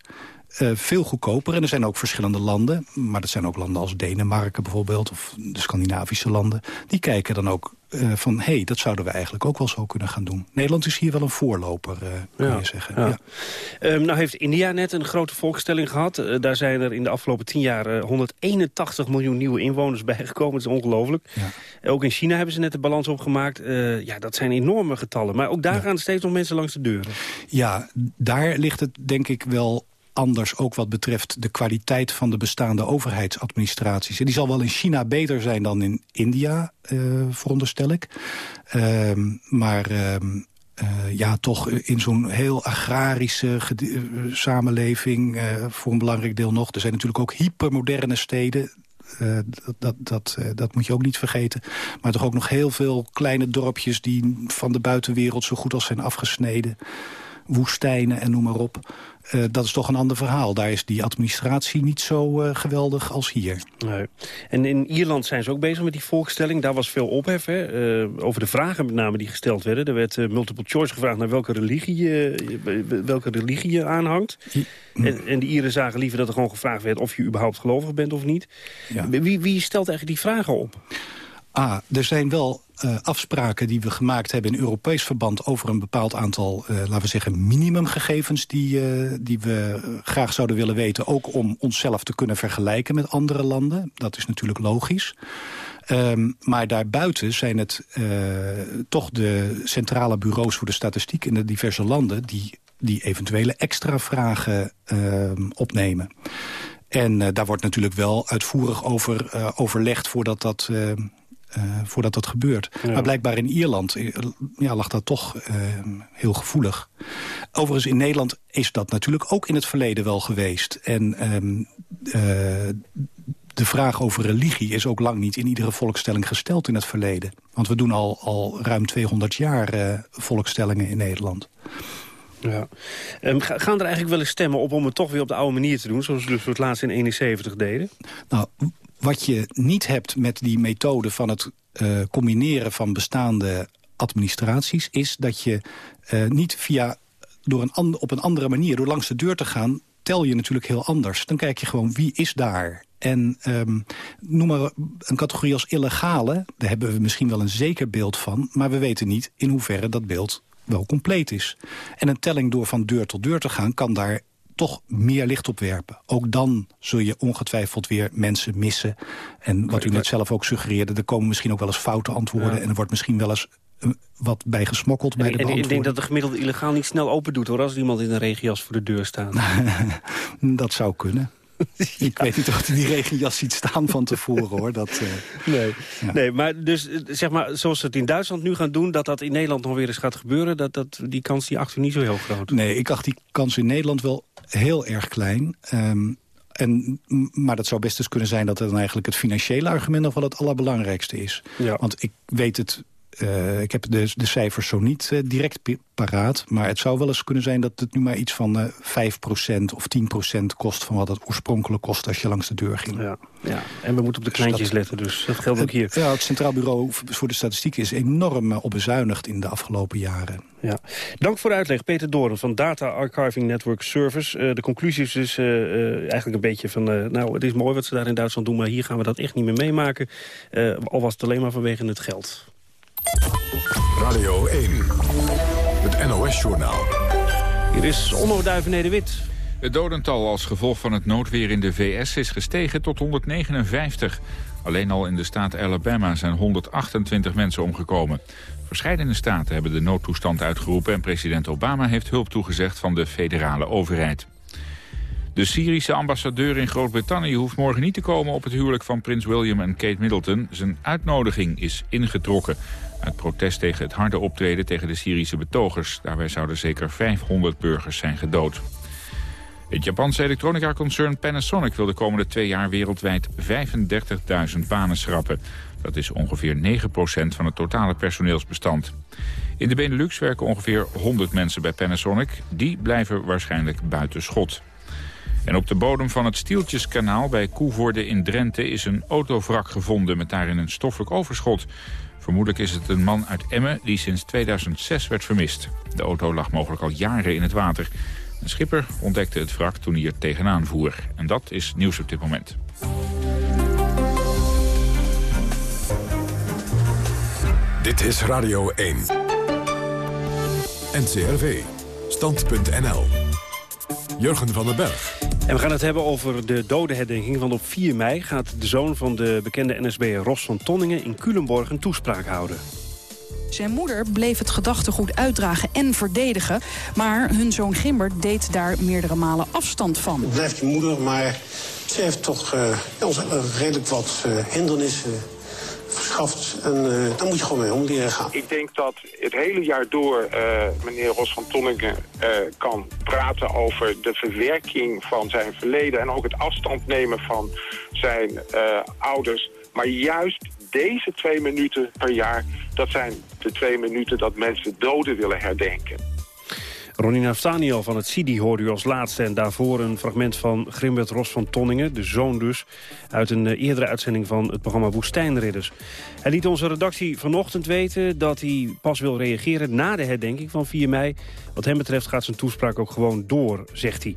Uh, veel goedkoper. En er zijn ook verschillende landen. Maar dat zijn ook landen als Denemarken bijvoorbeeld. Of de Scandinavische landen. Die kijken dan ook uh, van... hé, hey, dat zouden we eigenlijk ook wel zo kunnen gaan doen. Nederland is hier wel een voorloper, uh, kun ja, je zeggen. Ja. Ja. Um, nou heeft India net een grote volkstelling gehad. Uh, daar zijn er in de afgelopen tien jaar 181 miljoen nieuwe inwoners bijgekomen. Dat is ongelooflijk. Ook in China hebben ze net de balans opgemaakt. ja, dat zijn enorme getallen. Maar ook daar gaan steeds nog mensen langs de deuren. Ja, daar ligt het denk ik wel anders ook wat betreft de kwaliteit van de bestaande overheidsadministraties. En die zal wel in China beter zijn dan in India, uh, veronderstel ik. Uh, maar uh, ja, toch in zo'n heel agrarische samenleving voor een belangrijk deel nog. Er zijn natuurlijk ook hypermoderne steden. Dat, dat, dat, dat, moet je ook niet vergeten. Maar toch ook nog heel veel kleine dorpjes... die van de buitenwereld zo goed als zijn afgesneden. Woestijnen en noem maar op. Uh, dat is toch een ander verhaal. Daar is die administratie niet zo uh, geweldig als hier. Nee. En in Ierland zijn ze ook bezig met die volkstelling. Daar was veel ophef hè? Uh, over de vragen met name die gesteld werden. Er werd multiple choice gevraagd naar welke religie je, welke religie je aanhangt. Mm. En, en de Ieren zagen liever dat er gewoon gevraagd werd... of je überhaupt gelovig bent of niet. Ja. Wie, wie stelt eigenlijk die vragen op? Ah, er zijn wel uh, afspraken die we gemaakt hebben in Europees verband... over een bepaald aantal, uh, laten we zeggen, minimumgegevens... Die, uh, die we graag zouden willen weten. Ook om onszelf te kunnen vergelijken met andere landen. Dat is natuurlijk logisch. Um, maar daarbuiten zijn het toch de centrale bureaus voor de statistiek... in de diverse landen die, die eventuele extra vragen ehm, opnemen. En daar wordt natuurlijk wel uitvoerig over overlegd voordat dat ehm, voordat dat gebeurt. Ja. Maar blijkbaar in Ierland uh, ja, lag dat toch uh, heel gevoelig. Overigens in Nederland is dat natuurlijk ook in het verleden wel geweest. En um, de vraag over religie is ook lang niet in iedere volkstelling gesteld in het verleden. Want we doen al, al ruim 200 jaar volkstellingen in Nederland. Ja. Um, gaan er eigenlijk wel eens stemmen op om het toch weer op de oude manier te doen... zoals we het laatst in 71 deden? Nou, wat je niet hebt met die methode van het uh, combineren van bestaande administraties... is dat je uh, niet via, door een op een andere manier, door langs de deur te gaan... tel je natuurlijk heel anders. Dan kijk je gewoon wie is daar. En um, noem maar een categorie als illegale, daar hebben we misschien wel een zeker beeld van... maar we weten niet in hoeverre dat beeld wel compleet is. En een telling door van deur tot deur te gaan... kan daar toch meer licht op werpen. Ook dan zul je ongetwijfeld weer mensen missen. En wat u net zelf ook suggereerde... er komen misschien ook wel eens foute antwoorden... en er wordt misschien wel eens eh, wat bij gesmokkeld bij de en Ik denk dat de gemiddelde illegaal niet snel open doet... hoor, als iemand in een regenjas voor de deur staat. dat zou kunnen. Ik weet niet of hij die regenjas ziet staan van tevoren, hoor. Dat, uh, nee. nee, maar dus eh, zeg maar, zoals ze het in Duitsland nu gaan doen... dat dat in Nederland nog weer eens gaat gebeuren... Dat, dat, die kans die achter niet zo heel groot. Nee, ik acht die kans in Nederland wel heel erg klein. Um, en, maar dat zou best eens kunnen zijn dat het dan eigenlijk het financiële argument nog wel het allerbelangrijkste is. Ja. Want ik weet het uh, ik heb de, de cijfers zo niet uh, direct paraat. Maar het zou wel eens kunnen zijn dat het nu maar iets van uh, eh, 5% of 10% kost... van wat het oorspronkelijk kost als je langs de deur ging. Ja, ja. en we moeten op de dus kleintjes letten, dus dat geldt ook hier. Ja, het Centraal Bureau voor de Statistiek is enorm op bezuinigd in de afgelopen jaren. Ja. Dank voor de uitleg, Peter Doorn van Data Archiving Network Service. de conclusie is dus eigenlijk een beetje van... nou, het is mooi wat ze daar in Duitsland doen, maar hier gaan we dat echt niet meer meemaken. al was het alleen maar vanwege het geld. Radio 1, het NOS-journaal. Hier is Onno Duivenede-Wit. Het dodental als gevolg van het noodweer in de VS is gestegen tot 159. Alleen al in de staat Alabama zijn 128 mensen omgekomen. Verscheidene staten hebben de noodtoestand uitgeroepen... en president Obama heeft hulp toegezegd van de federale overheid. De Syrische ambassadeur in Groot-Brittannië hoeft morgen niet te komen op het huwelijk van prins William en Kate Middleton. Zijn uitnodiging is ingetrokken. Uit protest tegen het harde optreden tegen de Syrische betogers. Daarbij zouden zeker 500 burgers zijn gedood. Het Japanse elektronica-concern Panasonic wil de komende twee jaar wereldwijd 35.000 banen schrappen. Dat is ongeveer 9% van het totale personeelsbestand. In de Benelux werken ongeveer 100 mensen bij Panasonic. Die blijven waarschijnlijk buiten schot. En op de bodem van het Stieltjeskanaal bij Koevoorde in Drenthe... is een autovrak gevonden met daarin een stoffelijk overschot. Vermoedelijk is het een man uit Emmen die sinds 2006 werd vermist. De auto lag mogelijk al jaren in het water. Een schipper ontdekte het wrak toen hij er tegenaan voer. En dat is nieuws op dit moment. Dit is Radio 1. NCRV. Stand.nl. Jurgen van den Berg. En we gaan het hebben over de dodenherdenking, want op 4 mei gaat de zoon van de bekende NSB Ros van Tonningen in Culemborg een toespraak houden. Zijn moeder bleef het gedachtegoed uitdragen en verdedigen. Maar hun zoon Gimber deed daar meerdere malen afstand van. Het blijft je moeder, maar ze heeft toch uh, redelijk wat uh, hindernissen verschaft. En uh, daar moet je gewoon mee om leren gaan. Ik denk dat het hele jaar door uh, meneer Ros van Tonningen uh, kan praten over de verwerking van zijn verleden... en ook het afstand nemen van zijn ouders. Maar juist deze twee minuten per jaar, dat zijn de twee minuten dat mensen doden willen herdenken. Ronnie Naftaniel van het CIDI hoorde u als laatste. En daarvoor een fragment van Grimbert Ros van Tonningen, de zoon dus... uit een eh, eerdere uitzending van het programma Woestijnridders. Hij liet onze redactie vanochtend weten dat hij pas wil reageren... na de herdenking van 4 mei. Wat hem betreft gaat zijn toespraak ook gewoon door, zegt hij.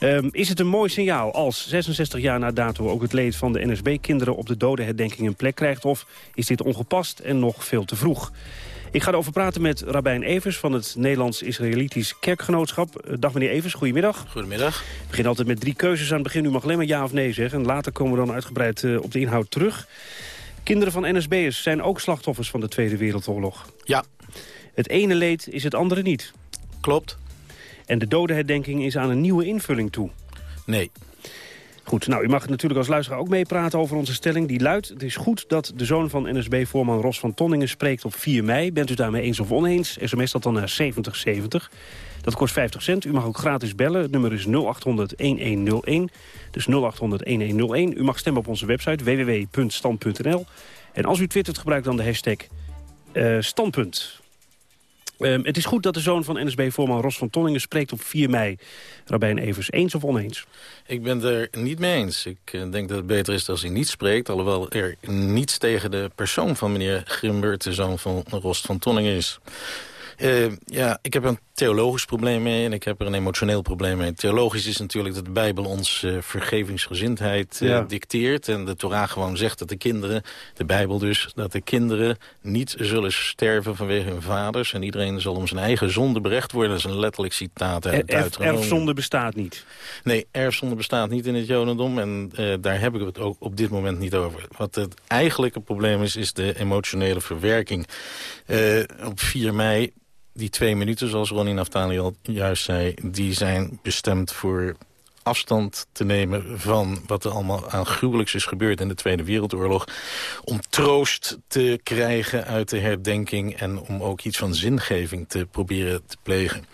Um, is het een mooi signaal als 66 jaar na dato ook het leed van de NSB-kinderen op de dodenherdenking een plek krijgt? Of is dit ongepast en nog veel te vroeg? Ik ga erover praten met Rabijn Evers van het Nederlands-Israëlitisch Kerkgenootschap. Eh, dag meneer Evers, goedemiddag. Goedemiddag. Ik begin altijd met drie keuzes aan het begin. U mag alleen maar ja of nee zeggen. En later komen we dan uitgebreid uh, op de inhoud terug. Kinderen van NSB'ers zijn ook slachtoffers van de Tweede Wereldoorlog. Ja. Het ene leed is het andere niet. Klopt. En de dodenherdenking is aan een nieuwe invulling toe. Nee. Goed, nou, u mag natuurlijk als luisteraar ook meepraten over onze stelling. Die luidt, het is goed dat de zoon van NSB-voorman Ros van Tonningen spreekt op 4 mei. Bent u daarmee eens of oneens? SMS dat dan naar 7070. Dat kost 50 cent. U mag ook gratis bellen. Het nummer is 0800-1101. Dus 0800-1101. U mag stemmen op onze website www.stand.nl. En als u twittert, gebruik dan de hashtag uh, standpunt. Ehm, het is goed dat de zoon van NSB-voorman Ros van Tonningen spreekt op 4 mei. Rabijn Evers, eens of oneens? Ik ben het er niet mee eens. Ik eh, denk dat het beter is als hij niet spreekt. Alhoewel er niets tegen de persoon van meneer Grimbert, de zoon van Rost van Tonningen is. Uh, ja, ik heb een theologisch probleem mee en ik heb er een emotioneel probleem mee. Theologisch is natuurlijk dat de Bijbel ons uh, vergevingsgezindheid uh, ja. dicteert. En de Torah gewoon zegt dat de kinderen, de Bijbel dus... dat de kinderen niet zullen sterven vanwege hun vaders. En iedereen zal om zijn eigen zonde berecht worden. Dat is een letterlijk citaat uit Erf, Erfzonde bestaat niet? Nee, erfzonde bestaat niet in het Jodendom. En daar heb ik het ook op dit moment niet over. Wat het eigenlijke probleem is, is de emotionele verwerking. op 4 mei die twee minuten, zoals Ronnie Naftali al juist zei... die zijn bestemd voor afstand te nemen van wat er allemaal aan gruwelijks is gebeurd in de Tweede Wereldoorlog. Om troost te krijgen uit de herdenking en om ook iets van zingeving te proberen te plegen.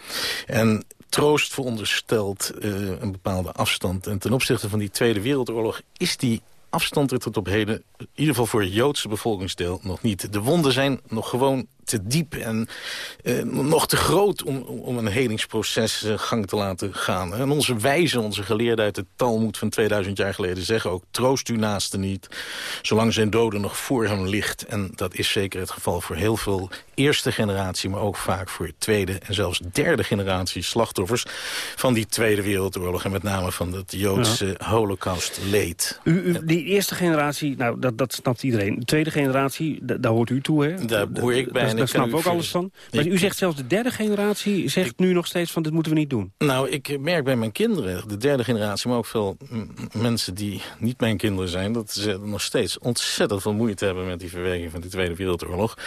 En troost veronderstelt uh, een bepaalde afstand. En ten opzichte van die Tweede Wereldoorlog is die afstand er tot op heden, in ieder geval voor het Joodse bevolkingsdeel, nog niet. De wonden zijn nog gewoon te diep en uh, nog te groot om, om een helingsproces uh, gang te laten gaan. En onze wijzen, onze geleerden uit de Talmud van 2000 jaar geleden zeggen ook... troost uw naaste niet, zolang zijn doden nog voor hem ligt. En dat is zeker het geval voor heel veel eerste generatie... maar ook vaak voor tweede en zelfs derde generatie slachtoffers... van die Tweede Wereldoorlog en met name van het Joodse ja. holocaust leed. U, u, die eerste generatie, nou, dat, dat snapt iedereen. De tweede generatie, daar hoort u toe, hè? Daar hoor ik bij daar snap ik ook alles van. Maar u zegt zelfs de derde generatie zegt ik, nu nog steeds van dit moeten we niet doen. Nou, ik merk bij mijn kinderen, de derde generatie... maar ook veel mensen die niet mijn kinderen zijn... dat ze nog steeds ontzettend veel moeite hebben met die verwerking van de Tweede Wereldoorlog.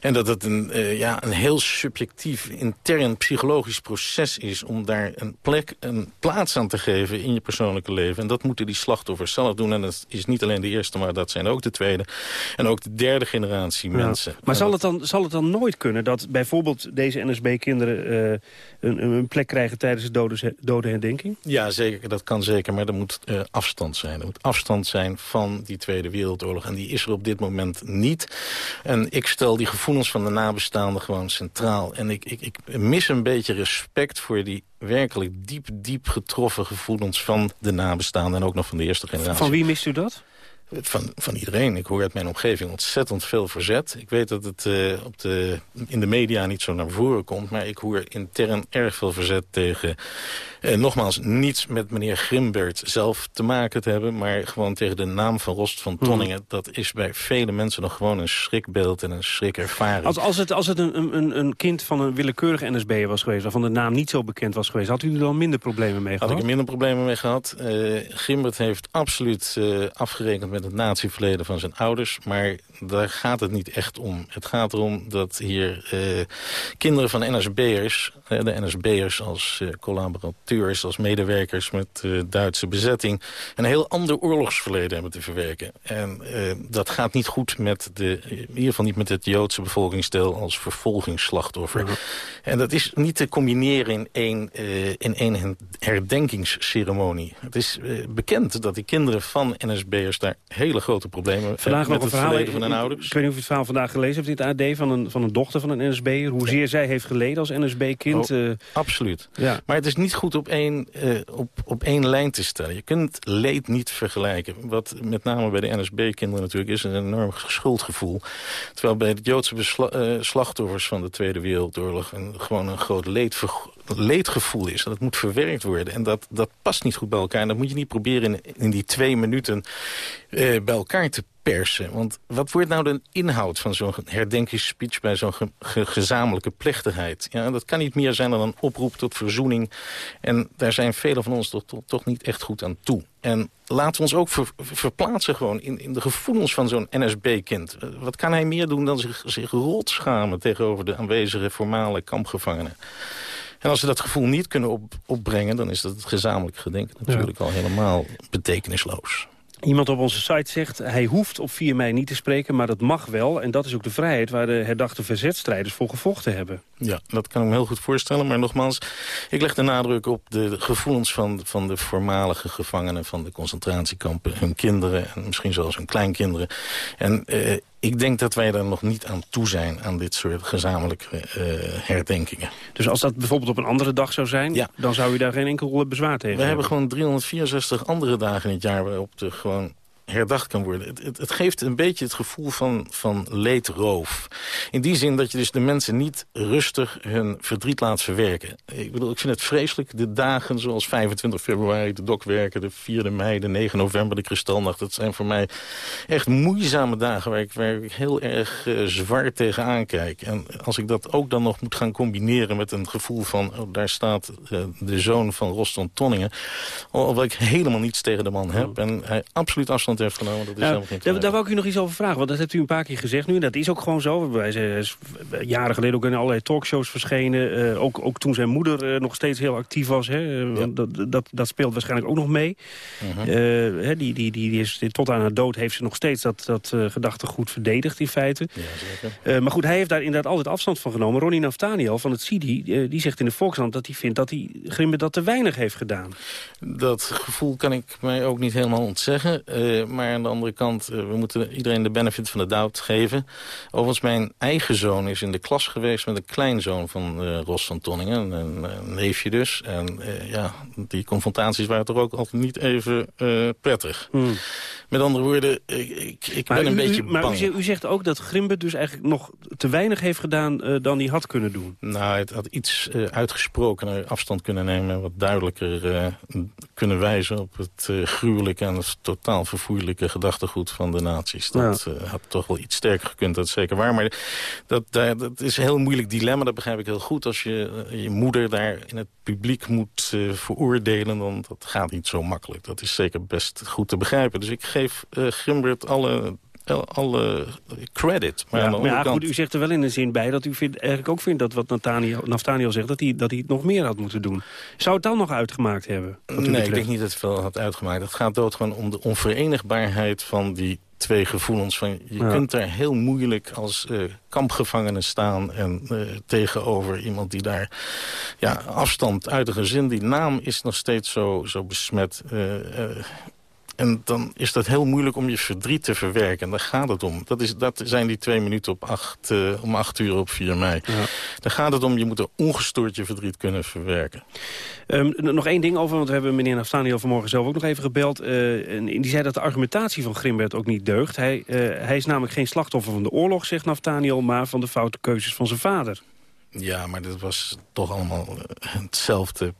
En dat het een, uh, ja, een heel subjectief, intern psychologisch proces is... om daar een plek, een plaats aan te geven in je persoonlijke leven. En dat moeten die slachtoffers zelf doen. En dat is niet alleen de eerste, maar dat zijn ook de tweede. En ook de derde generatie ja. mensen. Maar zal het dan... Zal het dan nooit kunnen dat bijvoorbeeld deze NSB-kinderen uh, een, een, plek krijgen tijdens de dodenherdenking? Ja, zeker. Dat kan zeker. Maar er moet uh, afstand zijn. Er moet afstand zijn van die Tweede Wereldoorlog. En die is er op dit moment niet. En ik stel die gevoelens van de nabestaanden gewoon centraal. En ik, ik, ik mis een beetje respect voor die werkelijk diep, diep getroffen gevoelens van de nabestaanden. En ook nog van de eerste generatie. Van wie mist u dat? Van, van iedereen. Ik hoor uit mijn omgeving ontzettend veel verzet. Ik weet dat het uh, op de, in de media niet zo naar voren komt... maar ik hoor intern erg veel verzet tegen... Uh, nogmaals, niets met meneer Grimbert zelf te maken te hebben... maar gewoon tegen de naam van Rost van Tonningen. Hmm. Dat is bij vele mensen nog gewoon een schrikbeeld en een schrikervaring. Als, als het, als het een, een, een kind van een willekeurige NSB was geweest... waarvan de naam niet zo bekend was geweest... had u er dan minder problemen mee gehad? Had ik er minder problemen mee gehad. Uh, Grimbert heeft absoluut afgerekend met het natieverleden van zijn ouders. Maar daar gaat het niet echt om. Het gaat erom dat hier uh, kinderen van NSB'ers... Uh, de NSB'ers als uh, collaborateurs, als medewerkers met Duitse bezetting... een heel ander oorlogsverleden hebben te verwerken. En dat gaat niet goed met de... in ieder geval niet met het Joodse bevolkingsdeel als vervolgingsslachtoffer. En dat is niet te combineren in één, in één herdenkingsceremonie. Het is bekend dat die kinderen van NSB'ers daar hele grote problemen vandaag met een verhaal van hun ouders. Ik weet niet of je het verhaal vandaag gelezen hebt, dit AD, van een, van een dochter van een NSB'er. Hoezeer ja. zij heeft geleden als NSB-kind. Oh, uh, absoluut. Ja. Maar het is niet goed op één, uh, op, op één lijn te stellen. Je kunt leed niet vergelijken. Wat met name bij de NSB-kinderen natuurlijk is, een enorm schuldgevoel. Terwijl bij de Joodse uh, slachtoffers van de Tweede Wereldoorlog... Een, gewoon een groot leedvergoed leedgevoel is. En dat moet verwerkt worden. En dat, dat past niet goed bij elkaar. En dat moet je niet proberen in, in die twee minuten bij elkaar te persen. Want wat wordt nou de inhoud van zo'n herdenkingsspeech... bij zo'n ge ge gezamenlijke plechtigheid? Ja, dat kan niet meer zijn dan een oproep tot verzoening. En daar zijn velen van ons toch, toch, toch niet echt goed aan toe. En laten we ons ook ver, verplaatsen gewoon in, in de gevoelens van zo'n NSB-kind. Wat kan hij meer doen dan zich, zich rot schamen... tegenover de aanwezige formale kampgevangenen? En als we dat gevoel niet kunnen op, opbrengen... dan is dat het gezamenlijk gedenken natuurlijk ja. al helemaal betekenisloos. Iemand op onze site zegt, hij hoeft op 4 mei niet te spreken, maar dat mag wel. En dat is ook de vrijheid waar de herdachte verzetstrijders voor gevochten hebben. Ja, dat kan ik me heel goed voorstellen. Maar nogmaals, ik leg de nadruk op de gevoelens van, van de voormalige gevangenen van de concentratiekampen. Hun kinderen en misschien zelfs hun kleinkinderen. En uh, ik denk dat wij er nog niet aan toe zijn aan dit soort gezamenlijke uh, herdenkingen. Dus als dat bijvoorbeeld op een andere dag zou zijn, ja. dan zou u daar geen enkel bezwaar tegen We hebben? hebben gewoon 364 andere dagen in het jaar waarop er gewoon herdacht kan worden. Het, het, het, geeft een beetje het gevoel van, van leedroof. In die zin dat je dus de mensen niet rustig hun verdriet laat verwerken. Ik bedoel, ik vind het vreselijk. De dagen zoals 25 februari, de dokwerken, de 4e mei, de 9 november, de kristalnacht. Dat zijn voor mij echt moeizame dagen waar ik, waar ik heel erg uh, zwaar tegenaan kijk. En als ik dat ook dan nog moet gaan combineren met een gevoel van... Oh, daar staat uh, de zoon van Roston Tonningen. Alhoewel ik helemaal niets tegen de man heb. En hij absoluut afstand heeft genomen. Dat is nou, geen daar, daar wou ik u nog iets over vragen, want dat hebt u een paar keer gezegd nu. Dat is ook gewoon zo. Wij zijn jaren geleden ook in allerlei talkshows verschenen. Uh, ook, ook toen zijn moeder uh, nog steeds heel actief was. Hè. Ja. Dat, dat, dat speelt waarschijnlijk ook nog mee. Uh -huh. die, die, die, die is, tot aan haar dood heeft ze nog steeds dat, dat gedachtegoed verdedigd in feite. Ja, zeker. maar goed, hij heeft daar inderdaad altijd afstand van genomen. Ronnie Naftaniel van het CIDI, die zegt in de Volkskrant dat hij vindt dat hij Grimbe dat te weinig heeft gedaan. Dat gevoel kan ik mij ook niet helemaal ontzeggen. Maar aan de andere kant, uh, we moeten iedereen de benefit van de doubt geven. Overigens, mijn eigen zoon is in de klas geweest met een kleinzoon van uh, Ros van Tonningen. Een, een, neefje dus. En ja, die confrontaties waren toch ook altijd niet even prettig. Hmm. Met andere woorden, ik, ik, ben een u, beetje maar bang. U, u zegt ook dat Grimbe dus eigenlijk nog te weinig heeft gedaan dan hij had kunnen doen. Nou, het had iets uitgesprokener afstand kunnen nemen. En wat duidelijker kunnen wijzen op het gruwelijke en het totaal vervoerlijke gedachtegoed van de naties. Dat ja. had toch wel iets sterker gekund, dat is zeker waar. Maar dat, dat, dat is een heel moeilijk dilemma, dat begrijp ik heel goed. Als je je moeder daar in het publiek moet uh, veroordelen... dan dat gaat niet zo makkelijk. Dat is zeker best goed te begrijpen. Dus ik geef Grimbert alle alle credit. Maar, ja, maar ja, goed, u zegt er wel in een zin bij dat u vindt, eigenlijk ook vindt dat wat Nathaniel, Nathaniel zegt, dat hij, dat hij het nog meer had moeten doen. Zou het dan nog uitgemaakt hebben? Nee, ik denk niet dat het veel had uitgemaakt. Het gaat dood gewoon om de onverenigbaarheid van die twee gevoelens. Van, je ja. kunt daar heel moeilijk als uh, kampgevangene staan... en uh, tegenover iemand die daar ja, afstand uit een gezin... die naam is nog steeds zo, zo besmet... Uh, en dan is dat heel moeilijk om je verdriet te verwerken. En daar gaat het om. Dat, is, dat zijn die twee minuten op acht, uh, om acht uur op 4 mei. Ja. Daar gaat het om, je moet er ongestoord je verdriet kunnen verwerken. Um, nog één ding over, want we hebben meneer Naftaniel vanmorgen zelf ook nog even gebeld. Uh, en die zei dat de argumentatie van Grimbert ook niet deugt. Hij, uh, hij is namelijk geen slachtoffer van de oorlog, zegt Naftaniel... maar van de foute keuzes van zijn vader. Ja, maar dat was toch allemaal hetzelfde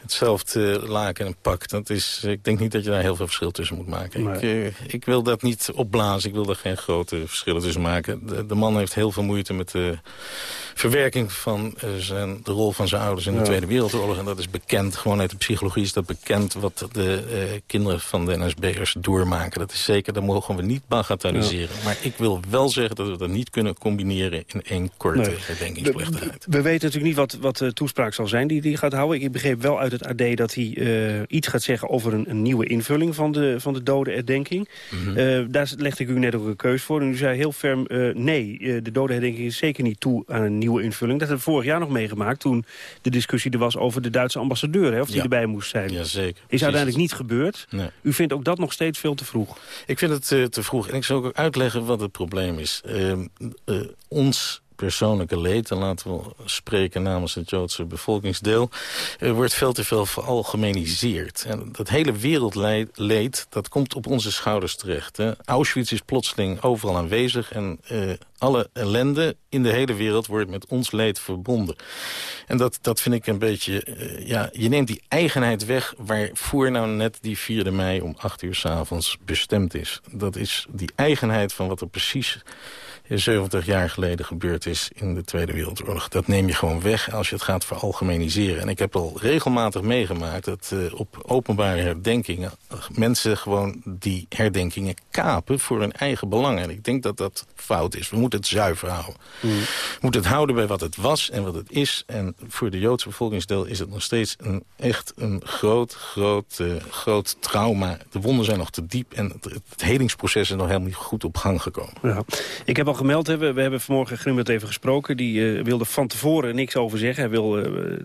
hetzelfde laken en pak. Dat is, ik denk niet dat je daar heel veel verschil tussen moet maken. Ik, uh, ik, wil dat niet opblazen. Ik wil daar geen grote verschillen tussen maken. De, de man heeft heel veel moeite met de verwerking van uh, zijn, de rol van zijn ouders in de ja. Tweede Wereldoorlog. En dat is bekend. Gewoon uit de psychologie is dat bekend wat de uh, kinderen van de NSB'ers doormaken. Dat is zeker, dat mogen we niet bagatelliseren. Ja. Maar ik wil wel zeggen dat we dat niet kunnen combineren in één korte nee. herdenkingsplechtigheid. We, we, weten natuurlijk niet wat, wat de toespraak zal zijn die hij gaat houden. Ik begreep wel uit het AD dat hij uh, iets gaat zeggen over een, een, nieuwe invulling van de, van de dode herdenking. Mm -hmm. uh, daar legde ik u net ook een keus voor. En u zei heel ferm, nee, de dode herdenking is zeker niet toe aan een nieuwe invulling. Dat hebben we vorig jaar nog meegemaakt toen de discussie er was over de Duitse ambassadeur. Hè, of die ja. erbij moest zijn. Ja, zeker. Is uiteindelijk niet gebeurd. Nee. U vindt ook dat nog steeds veel te vroeg? Ik vind het te vroeg. En ik zal ook uitleggen wat het probleem is. ons persoonlijke leed, en laten we spreken namens het Joodse bevolkingsdeel, wordt veel te veel veralgemeniseerd. En dat hele wereldleed, dat komt op onze schouders terecht. Hè. Auschwitz is plotseling overal aanwezig en uh, alle ellende in de hele wereld wordt met ons leed verbonden. En dat, dat vind ik een beetje, uh, ja, je neemt die eigenheid weg waarvoor nou net die 4 mei om 8 uur 's avonds bestemd is. Dat is die eigenheid van wat er precies 70 jaar geleden gebeurd is in de Tweede Wereldoorlog. Dat neem je gewoon weg als je het gaat veralgemeniseren. En ik heb al regelmatig meegemaakt dat uh, op openbare herdenkingen... mensen gewoon die herdenkingen kapen voor hun eigen belang. En ik denk dat dat fout is. We moeten het zuiver houden. Mm. We moeten het houden bij wat het was en wat het is. En voor de Joodse bevolkingsdeel is het nog steeds een, echt een groot, groot, uh, groot trauma. De wonden zijn nog te diep en het, het helingsproces is nog helemaal niet goed op gang gekomen. Ja. Ik heb al gemeld. hebben. we hebben vanmorgen Grimmert even gesproken. Die wilde van tevoren niks over zeggen. Hij, wil,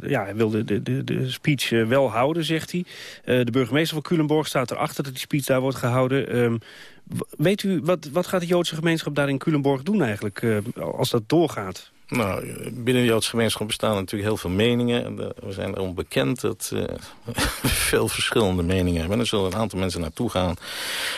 ja, hij wilde de, de, de speech wel houden, zegt hij. de burgemeester van Culemborg staat erachter dat die speech daar wordt gehouden. Ehm, weet u, wat, wat gaat de Joodse gemeenschap daar in Culemborg doen eigenlijk, als dat doorgaat? Nou, binnen de Joodse gemeenschap bestaan natuurlijk heel veel meningen. We zijn erom bekend dat uh, veel verschillende meningen hebben. er zullen een aantal mensen naartoe gaan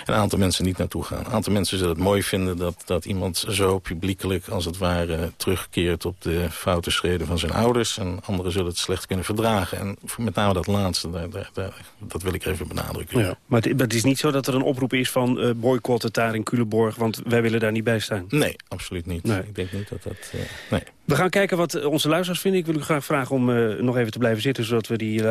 en een aantal mensen niet naartoe gaan. Een aantal mensen zullen het mooi vinden dat, dat iemand zo publiekelijk als het ware terugkeert op de foute schreden van zijn ouders. En anderen zullen het slecht kunnen verdragen. En met name dat laatste, daar, daar, dat wil ik even benadrukken. Ja, maar het, het, is niet zo dat er een oproep is van uh, boycott het daar in Culemborg, want wij willen daar niet bij staan. Nee, absoluut niet. Nee. Ik denk niet dat dat... Uh, nee. We gaan kijken wat onze luisteraars vinden. Ik wil u graag vragen om uh, nog even te blijven zitten... zodat we die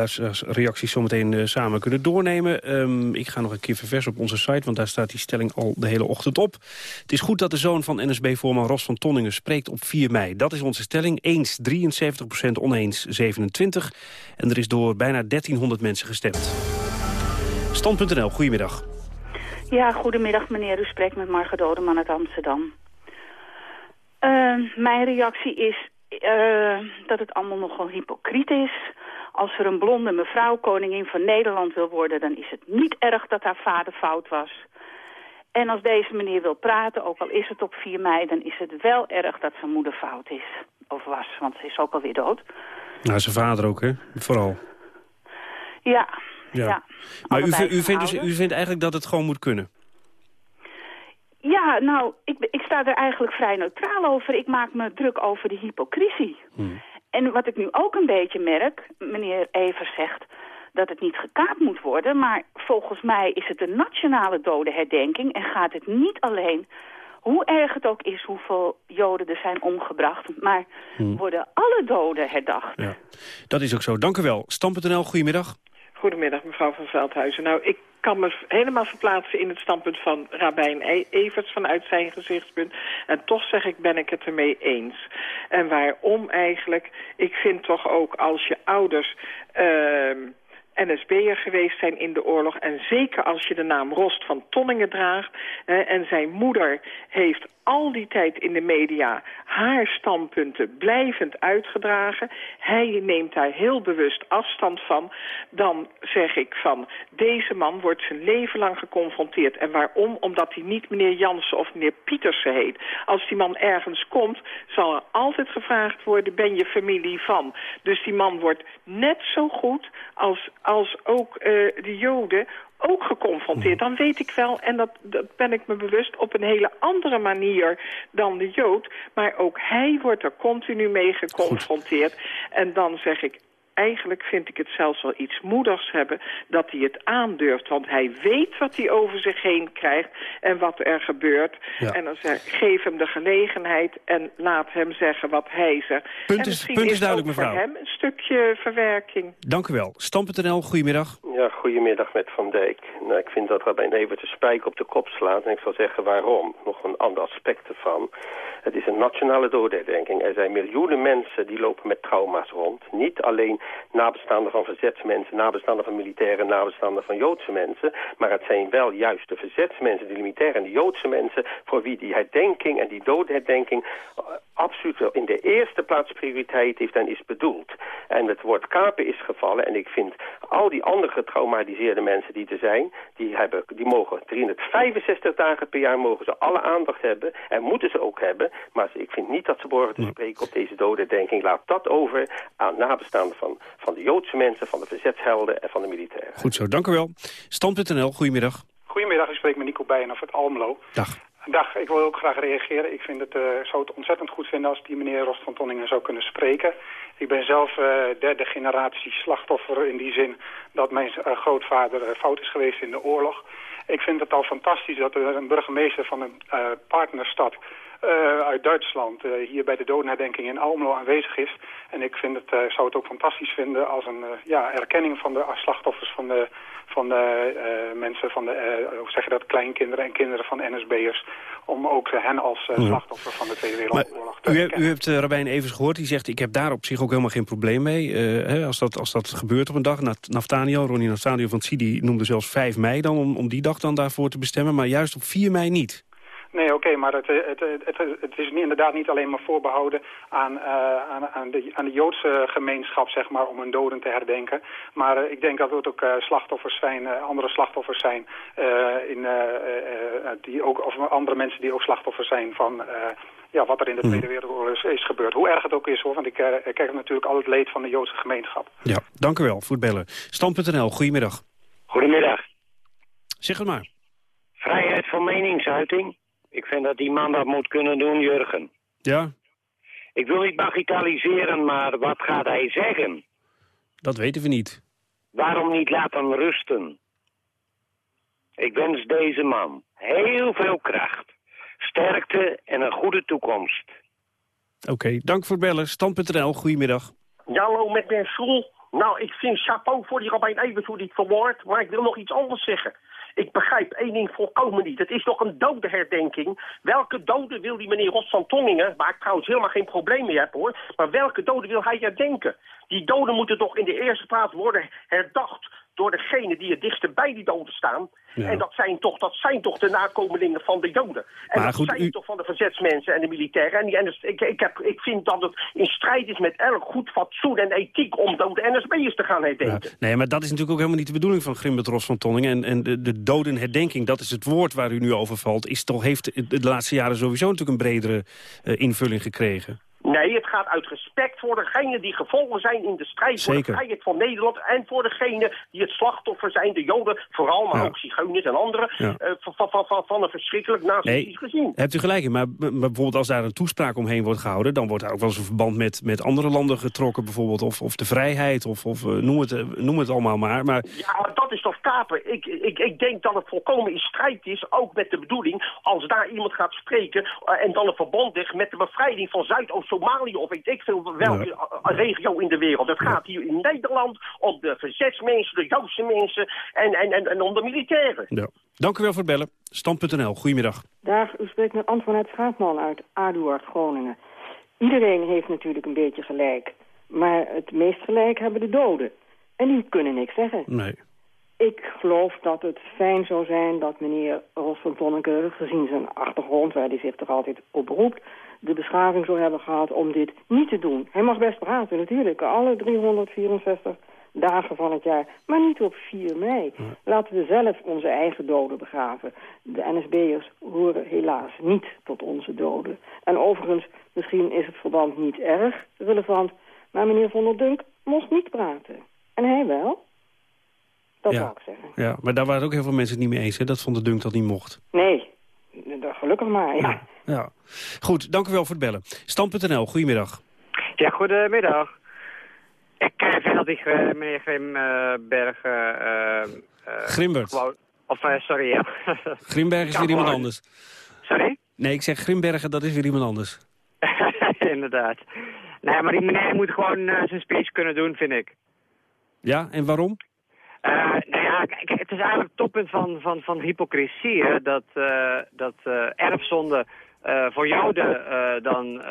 reacties zometeen uh, samen kunnen doornemen. Um, ik ga nog een keer verversen op onze site, want daar staat die stelling al de hele ochtend op. Het is goed dat de zoon van NSB-voorman Ros van Tonningen spreekt op 4 mei. Dat is onze stelling. Eens 73% oneens 27. En er is door bijna 1300 mensen gestemd. Stand.nl, goedemiddag. Ja, goedemiddag meneer. U spreekt met Marga Dodeman uit Amsterdam. Uh, mijn reactie is uh, dat het allemaal nogal hypocriet is. Als er een blonde mevrouw koningin van Nederland wil worden... dan is het niet erg dat haar vader fout was. En als deze meneer wil praten, ook al is het op 4 mei... dan is het wel erg dat zijn moeder fout is. Of was, want ze is ook alweer dood. Nou, zijn vader ook, hè? Vooral. Ja, ja. ja. Maar u, u, vindt dus, u vindt eigenlijk dat het gewoon moet kunnen? Ja, nou, ik, ik sta er eigenlijk vrij neutraal over. Ik maak me druk over de hypocrisie. Hmm. En wat ik nu ook een beetje merk, meneer Evers zegt dat het niet gekaapt moet worden. Maar volgens mij is het een nationale dodenherdenking en gaat het niet alleen hoe erg het ook is hoeveel Joden er zijn omgebracht. Maar hmm. worden alle doden herdacht. Ja, dat is ook zo. Dank u wel. Stam.nl, goedemiddag. Goedemiddag, mevrouw van Veldhuizen. Nou, ik kan me helemaal verplaatsen in het standpunt van Rabijn e- Everts vanuit zijn gezichtspunt. En toch zeg ik, ben ik het ermee eens. En waarom eigenlijk? Ik vind toch ook als je ouders... Uh, NSB'er geweest zijn in de oorlog. En zeker als je de naam Rost van Tonningen draagt. en zijn moeder heeft al die tijd in de media haar standpunten blijvend uitgedragen. Hij neemt daar heel bewust afstand van. Dan zeg ik van, deze man wordt zijn leven lang geconfronteerd. En waarom? Omdat hij niet meneer Jansen of meneer Pietersen heet. Als die man ergens komt, zal er altijd gevraagd worden, ben je familie van? Dus die man wordt net zo goed als, als ook uh, de Joden ook geconfronteerd. Dan weet ik wel, en dat, dat ben ik me bewust, op een hele andere manier dan de Jood. Maar ook hij wordt er continu mee geconfronteerd. En dan zeg ik, eigenlijk vind ik het zelfs wel iets moedigs hebben dat hij het aandurft. Want hij weet wat hij over zich heen krijgt en wat er gebeurt. En dan zeg geef hem de gelegenheid en laat hem zeggen wat hij zegt. Punt is, punt is duidelijk, mevrouw. voor hem een stukje verwerking. Dank u wel. Stam.nl, goedemiddag. Ja, goedemiddag met Van Dijk. Nou, ik vind dat Rabijn Evert de spijk op de kop slaat. En ik zal zeggen waarom. Nog een ander aspect ervan. Het is een nationale doodherdenking. Er zijn miljoenen mensen die lopen met trauma's rond. Niet alleen nabestaanden van verzetsmensen, nabestaanden van militairen, nabestaanden van Joodse mensen. Maar het zijn wel juist de verzetsmensen, de militairen en de Joodse mensen... voor wie die herdenking en die doodherdenking uh, absoluut in de eerste plaats prioriteit heeft en is bedoeld. En het woord kapen is gevallen en ik vind al die andere getraumatiseerde mensen die er zijn... die, hebben, die mogen 365 dagen per jaar mogen ze alle aandacht hebben en moeten ze ook hebben. Maar ik vind niet dat ze behoren te spreken op deze doodherdenking. Laat dat over aan nabestaanden van van de Joodse mensen, van de verzetshelden en van de militairen. Goed zo, dank u wel. Stand.nl, goedemiddag. Goedemiddag, ik spreek met Nico Bijen het Almelo. Dag. Dag, ik wil ook graag reageren. Ik vind het, uh, zou het ontzettend goed vinden als die meneer Rost van Tonningen zou kunnen spreken. Ik ben zelf uh, derde generatie slachtoffer in die zin dat mijn uh, grootvader fout is geweest in de oorlog. Ik vind het al fantastisch dat er een burgemeester van een partnerstad uit Duitsland uh, hier bij de dodenherdenking in Almelo aanwezig is. En ik vind het, uh, zou het ook fantastisch vinden als een ja, erkenning van de slachtoffers van de, van de mensen, van de, hoe zeg je dat, kleinkinderen en kinderen van NSB'ers. Om ook hen als slachtoffer van de Tweede Wereldoorlog te u, u hebt Rabijn Evers gehoord, die zegt ik heb daar op zich ook helemaal geen probleem mee. Hè, als, dat, als dat gebeurt op een dag. Naftaniel, Ronnie Naftaniel van Sidi noemde zelfs 5 mei dan om, om die dag dan daarvoor te bestemmen. Maar juist op 4 mei niet. Nee, oké, maar het, het, het, het, is inderdaad niet alleen maar voorbehouden aan, uh, aan, aan, de, aan de Joodse gemeenschap, zeg maar, om hun doden te herdenken. Maar uh, ik denk dat er ook uh, slachtoffers zijn, andere slachtoffers zijn, in, die ook, of andere mensen die ook slachtoffers zijn van ja, wat er in de Tweede Wereldoorlog is, is, gebeurd. Hoe erg het ook is, hoor, want ik, ik kijk natuurlijk al het leed van de Joodse gemeenschap. Ja, dank u wel voor het bellen. Stand.nl, goedemiddag. Goedemiddag. Zeg het maar. Vrijheid van meningsuiting. Ik vind dat die man dat moet kunnen doen, Jurgen. Ja? Ik wil niet bagitaliseren, maar wat gaat hij zeggen? Dat weten we niet. Waarom niet laten rusten? Ik wens deze man heel veel kracht, sterkte en een goede toekomst. Oké, dank voor het bellen. Stand.nl, goedemiddag. Hallo, met mijn school. Nou, ik vind chapeau voor die Robijn Evers hoe die het verwoord, maar ik wil nog iets anders zeggen. Ik begrijp één ding volkomen niet. Het is toch een dodenherdenking. Welke doden wil die meneer Ros van Tonningen, waar ik trouwens helemaal geen probleem mee heb hoor, maar welke doden wil hij herdenken? Die doden moeten toch in de eerste plaats worden herdacht door degene die het dichtst bij die doden staan. En dat zijn, toch, dat zijn toch de nakomelingen van de Joden. En maar dat zijn toch van de verzetsmensen en de militairen. En, die, ik, ik, heb, ik vind dat het in strijd is met elk goed fatsoen en ethiek om dode NSB'ers te gaan herdenken. Ja. Nee, maar dat is natuurlijk ook helemaal niet de bedoeling van Grimbert Ros van Tonningen. En, en de, de dodenherdenking, dat is het woord waar u nu over valt, is toch, heeft de laatste jaren sowieso natuurlijk een bredere uh, invulling gekregen. Nee, het gaat uit respect voor degenen die gevolgen zijn in de strijd Zeker. voor de vrijheid van Nederland. En voor degenen die het slachtoffer zijn, de Joden vooral, maar ook zigeuners en anderen, ja. uh, van, van, van, van, een verschrikkelijk nazistisch nee, gezien. Hebt u gelijk in, maar, maar, bijvoorbeeld als daar een toespraak omheen wordt gehouden, dan wordt daar ook wel eens een verband met, met andere landen getrokken bijvoorbeeld, of, of de vrijheid, of, of uh, noem, het, noem het allemaal maar. maar. Ja, maar dat is toch kapen. Ik, ik, ik denk dat het volkomen in strijd is, ook met de bedoeling, als daar iemand gaat spreken en dan een verband ligt met de bevrijding van Zuidoost-Somalië of weet ik veel welke ja. regio in de wereld. Het gaat hier in Nederland om de verzetsmensen, de Joodse mensen en, en, en, en om de militairen. Ja. Dank u wel voor het bellen. Stand.nl, goedemiddag. Dag, u spreekt met Antoinette Schaapman uit Aduard, Groningen. Iedereen heeft natuurlijk een beetje gelijk. Maar het meest gelijk hebben de doden. En die kunnen niks zeggen. Nee. Ik geloof dat het fijn zou zijn dat meneer Ros van Tonneke, gezien zijn achtergrond, waar hij zich toch altijd op beroept, de beschaving zou hebben gehad om dit niet te doen. Hij mag best praten, natuurlijk, alle 364 dagen van het jaar, maar niet op 4 mei. Laten we zelf onze eigen doden begraven. De NSB'ers horen helaas niet tot onze doden. En overigens, misschien is het verband niet erg relevant, maar meneer Von der Dunk mocht niet praten. En hij wel. Dat ja. zou ik zeggen. Ja, maar daar waren ook heel veel mensen het niet mee eens, hè, dat Von der Dunk dat niet mocht. Nee, gelukkig maar, ja. ja. Ja. Goed, dank u wel voor het bellen. Stam.nl, goedemiddag. Ja, goedemiddag. Ik vind dat ik uh, meneer Grimberg... Uh, Grimbert. of, sorry, ja. Grimberg is weer iemand anders. Sorry? Nee, ik zeg Grimbergen, dat is weer iemand anders. Inderdaad. Nee, maar die meneer moet gewoon zijn speech kunnen doen, vind ik. Ja, en waarom? Uh, nou ja, kijk, het is eigenlijk het toppunt van, van, van hypocrisie, hè, dat, uh, dat uh, erfzonde voor Joden dan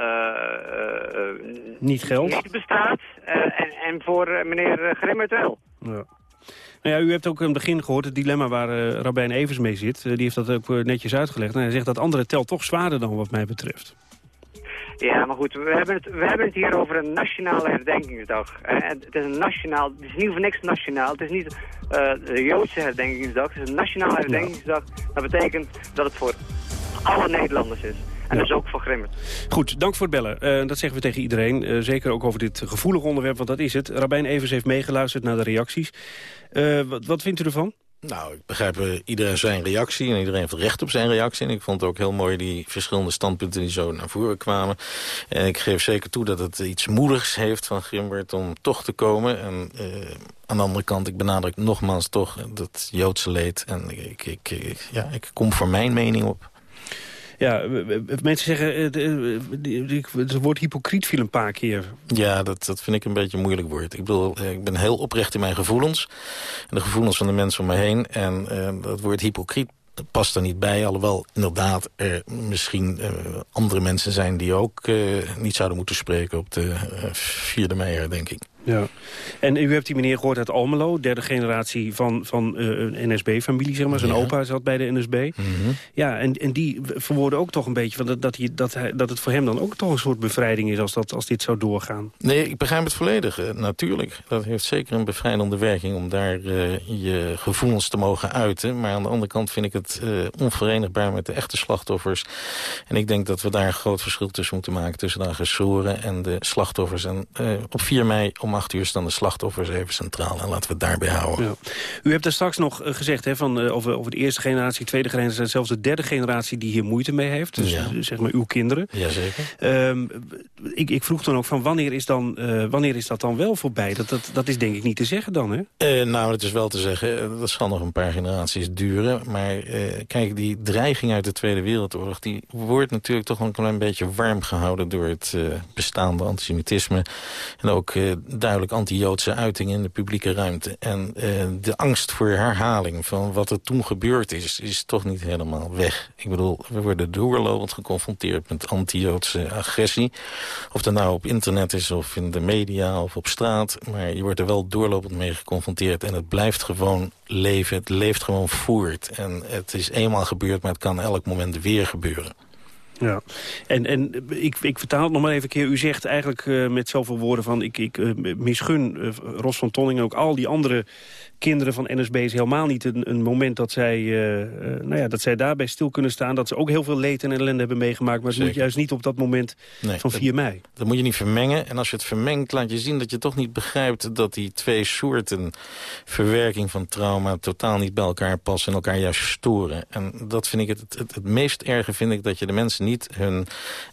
niet geldt. Niet bestaat en, en voor meneer Grimmert wel. Ja. Nou ja, u hebt ook in het begin gehoord het dilemma waar uh, Rabijn Evers mee zit. die heeft dat ook netjes uitgelegd. En hij zegt dat andere telt toch zwaarder dan wat mij betreft. Ja, maar goed, we hebben het, we hebben het hier over een nationale herdenkingsdag. En het is een nationaal, het is in ieder geval niks nationaal. Het is niet de Joodse herdenkingsdag, het is een nationale herdenkingsdag. Dat betekent dat het voor alle Nederlanders is. En ja. dus ook voor Grimmert. Goed, dank voor het bellen. Uh, dat zeggen we tegen iedereen. Uh, zeker ook over dit gevoelige onderwerp, want dat is het. Rabijn Evers heeft meegeluisterd naar de reacties. wat, wat vindt u ervan? Nou, ik begrijp uh, iedereen zijn reactie en iedereen heeft recht op zijn reactie. En ik vond het ook heel mooi die verschillende standpunten die zo naar voren kwamen. En ik geef zeker toe dat het iets moedigs heeft van Grimbert om toch te komen. En uh, aan de andere kant, ik benadruk nogmaals toch dat Joodse leed. En ik, ik, ik, ja, ik kom voor mijn mening op. Ja, mensen zeggen, het woord hypocriet viel een paar keer. Ja, dat, dat vind ik een beetje een moeilijk woord. Ik bedoel, ik ben heel oprecht in mijn gevoelens. En de gevoelens van de mensen om me heen. En dat woord hypocriet past er niet bij. Alhoewel inderdaad er misschien andere mensen zijn... die ook niet zouden moeten spreken op de uh, 4e mei, denk ik. Ja. En u hebt die meneer gehoord uit Almelo, derde generatie van, van uh, een NSB-familie, zeg maar. Zijn opa zat bij de NSB. Mhm. Ja, en, en die verwoorden ook toch een beetje van dat, dat, hij, dat, hij, dat het voor hem dan ook toch een soort bevrijding is als, dat, als dit zou doorgaan. Nee, ik begrijp het volledig, uh, natuurlijk. Dat heeft zeker een bevrijdende werking om daar uh, je gevoelens te mogen uiten. Maar aan de andere kant vind ik het onverenigbaar met de echte slachtoffers. En ik denk dat we daar een groot verschil tussen moeten maken tussen de agressoren en de slachtoffers. En op 4 mei om acht uur staan de slachtoffers even centraal. En laten we het daarbij houden. Ja. U hebt er straks nog uh, gezegd hè, van, uh, over, over de eerste generatie, tweede generatie... zelfs de derde generatie die hier moeite mee heeft. Dus ja. zeg maar uw kinderen. Jazeker. Um, ik, ik vroeg dan ook van wanneer is, dan, uh, wanneer is dat dan wel voorbij? Dat, dat, dat is denk ik niet te zeggen dan, hè? nou, het is wel te zeggen. Dat zal nog een paar generaties duren. Maar kijk, die dreiging uit de Tweede Wereldoorlog... die wordt natuurlijk toch een klein beetje warm gehouden... door het bestaande antisemitisme. En ook duidelijk anti-Joodse uitingen in de publieke ruimte. En uh, de angst voor herhaling van wat er toen gebeurd is... is toch niet helemaal weg. Ik bedoel, we worden doorlopend geconfronteerd met anti-Joodse agressie. Of dat nou op internet is of in de media of op straat. Maar je wordt er wel doorlopend mee geconfronteerd. En het blijft gewoon leven. Het leeft gewoon voort. En het is eenmaal gebeurd, maar het kan elk moment weer gebeuren. Ja, en, en ik, ik vertaal het nog maar even een keer. U zegt eigenlijk uh, met zoveel woorden van... ik, ik uh, misgun uh, Ros van Tonning ook al die andere kinderen van NSB... is helemaal niet een, een moment dat zij, nou ja, dat zij daarbij stil kunnen staan. Dat ze ook heel veel leed en ellende hebben meegemaakt. Maar het moet juist niet op dat moment nee, van 4 mei. Dat, dat moet je niet vermengen. En als je het vermengt, laat je zien dat je toch niet begrijpt... dat die twee soorten verwerking van trauma totaal niet bij elkaar passen... en elkaar juist storen. En dat vind ik het, het, het, het meest erge, vind ik, dat je de mensen niet hun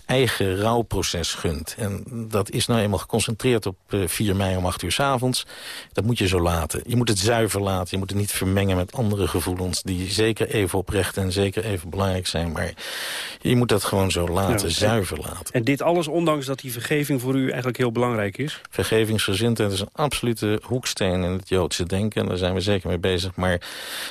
eigen rouwproces gunt. En dat is nou eenmaal geconcentreerd op 4 mei om 8 uur s avonds. Dat moet je zo laten. Je moet het zuiver laten. Je moet het niet vermengen met andere gevoelens... die zeker even oprecht en zeker even belangrijk zijn. Maar je moet dat gewoon zo laten, ja, zuiver laten. En dit alles ondanks dat die vergeving voor u eigenlijk heel belangrijk is? Vergevingsgezindheid is een absolute hoeksteen in het Joodse denken. En daar zijn we zeker mee bezig. Maar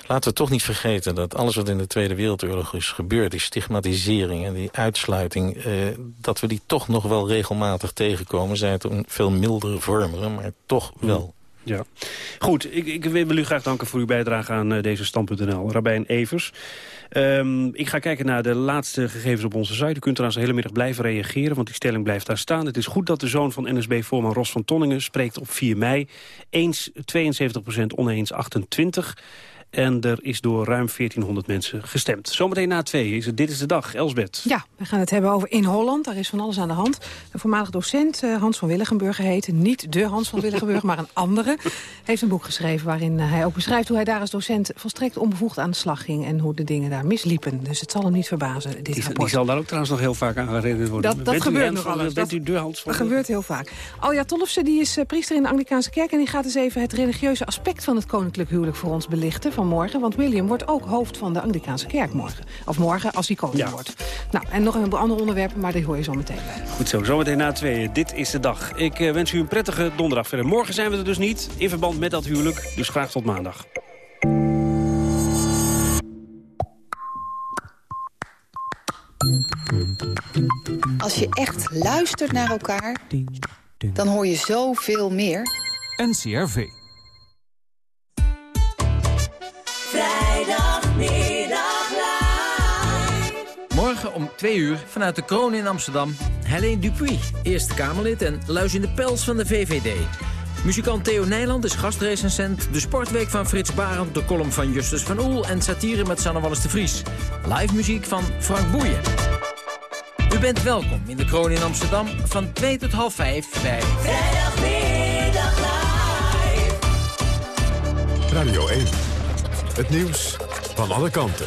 laten we toch niet vergeten dat alles wat in de Tweede Wereldoorlog is gebeurd... die stigmatisering en die uitsluiting... Eh, dat we die toch nog wel regelmatig tegenkomen. Zij het een veel mildere vormen, maar toch wel. Ja. Goed, ik, ik wil u graag danken voor uw bijdrage aan uh, deze Stand.nl. Rabijn Evers. Um, ik ga kijken naar de laatste gegevens op onze site. U kunt trouwens de hele middag blijven reageren, want die stelling blijft daar staan. Het is goed dat de zoon van NSB-voorman Ros van Tonningen spreekt op 4 mei. Eens 72% oneens 28 en er is door ruim 1400 mensen gestemd. Zometeen na twee is het Dit is de Dag. Elsbeth. Ja, we gaan het hebben over in Holland. Daar is van alles aan de hand. Een voormalig docent, uh, Hans van Willigenburg heet. Niet de Hans van Willigenburg, maar een andere. Heeft een boek geschreven waarin hij ook beschrijft... hoe hij daar als docent volstrekt onbevoegd aan de slag ging... en hoe de dingen daar misliepen. Dus het zal hem niet verbazen, dit die, rapport. Die zal daar ook trouwens nog heel vaak aan herinnerd worden. Dat, dat gebeurt nog alles. Bent u de Hans van Dat gebeurt heel vaak. Alja Tollefse die is uh, priester in de Anglicaanse kerk... en die gaat eens even het religieuze aspect van het koninklijk huwelijk... voor ons belichten vanmorgen. Want William wordt ook hoofd van de Anglicaanse kerk morgen. Of morgen, als hij koning ja. wordt. Nou, en nog een ander onderwerp, maar die hoor je zo meteen bij. Goed zo, zometeen na tweeën. Dit is de dag. Ik uh, wens u een prettige donderdag verder. Morgen zijn we er dus niet, in verband met dat huwelijk. Dus graag tot maandag. Als je echt luistert naar elkaar, dan hoor je zoveel meer. NCRV. Morgen om 2 uur vanuit de Kroon in Amsterdam. Helene Dupuy, Eerste Kamerlid en Luis in de Pels van de VVD. Muzikant Theo Nijland is gastrecensent. De sportweek van Frits Barend, de column van Justus van Oel... en satire met Sanne Wallis de Vries. Live muziek van Frank Boeien. U bent welkom in de Kroon in Amsterdam van 2 tot half 5 bij... Vrijdagmiddag live. Radio 1. Het nieuws van alle kanten.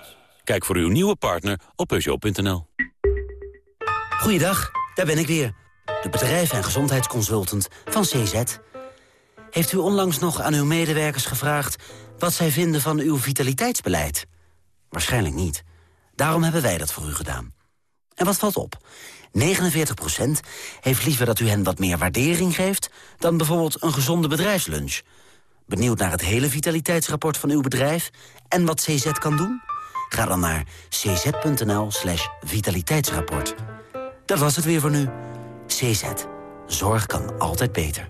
Kijk voor uw nieuwe partner op Peugeot.nl. Goeiedag, daar ben ik weer. de bedrijf- en gezondheidsconsultant van CZ. Heeft u onlangs nog aan uw medewerkers gevraagd... wat zij vinden van uw vitaliteitsbeleid? Waarschijnlijk niet. Daarom hebben wij dat voor u gedaan. En wat valt op? 49% heeft liever dat u hen wat meer waardering geeft... dan bijvoorbeeld een gezonde bedrijfslunch. Benieuwd naar het hele vitaliteitsrapport van uw bedrijf... en wat CZ kan doen? Ga dan naar cz.nl slash vitaliteitsrapport. Dat was het weer voor nu. CZ. Zorg kan altijd beter.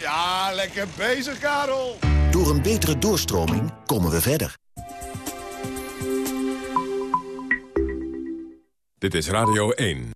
Ja, lekker bezig, Karel. Door een betere doorstroming komen we verder. Dit is Radio 1.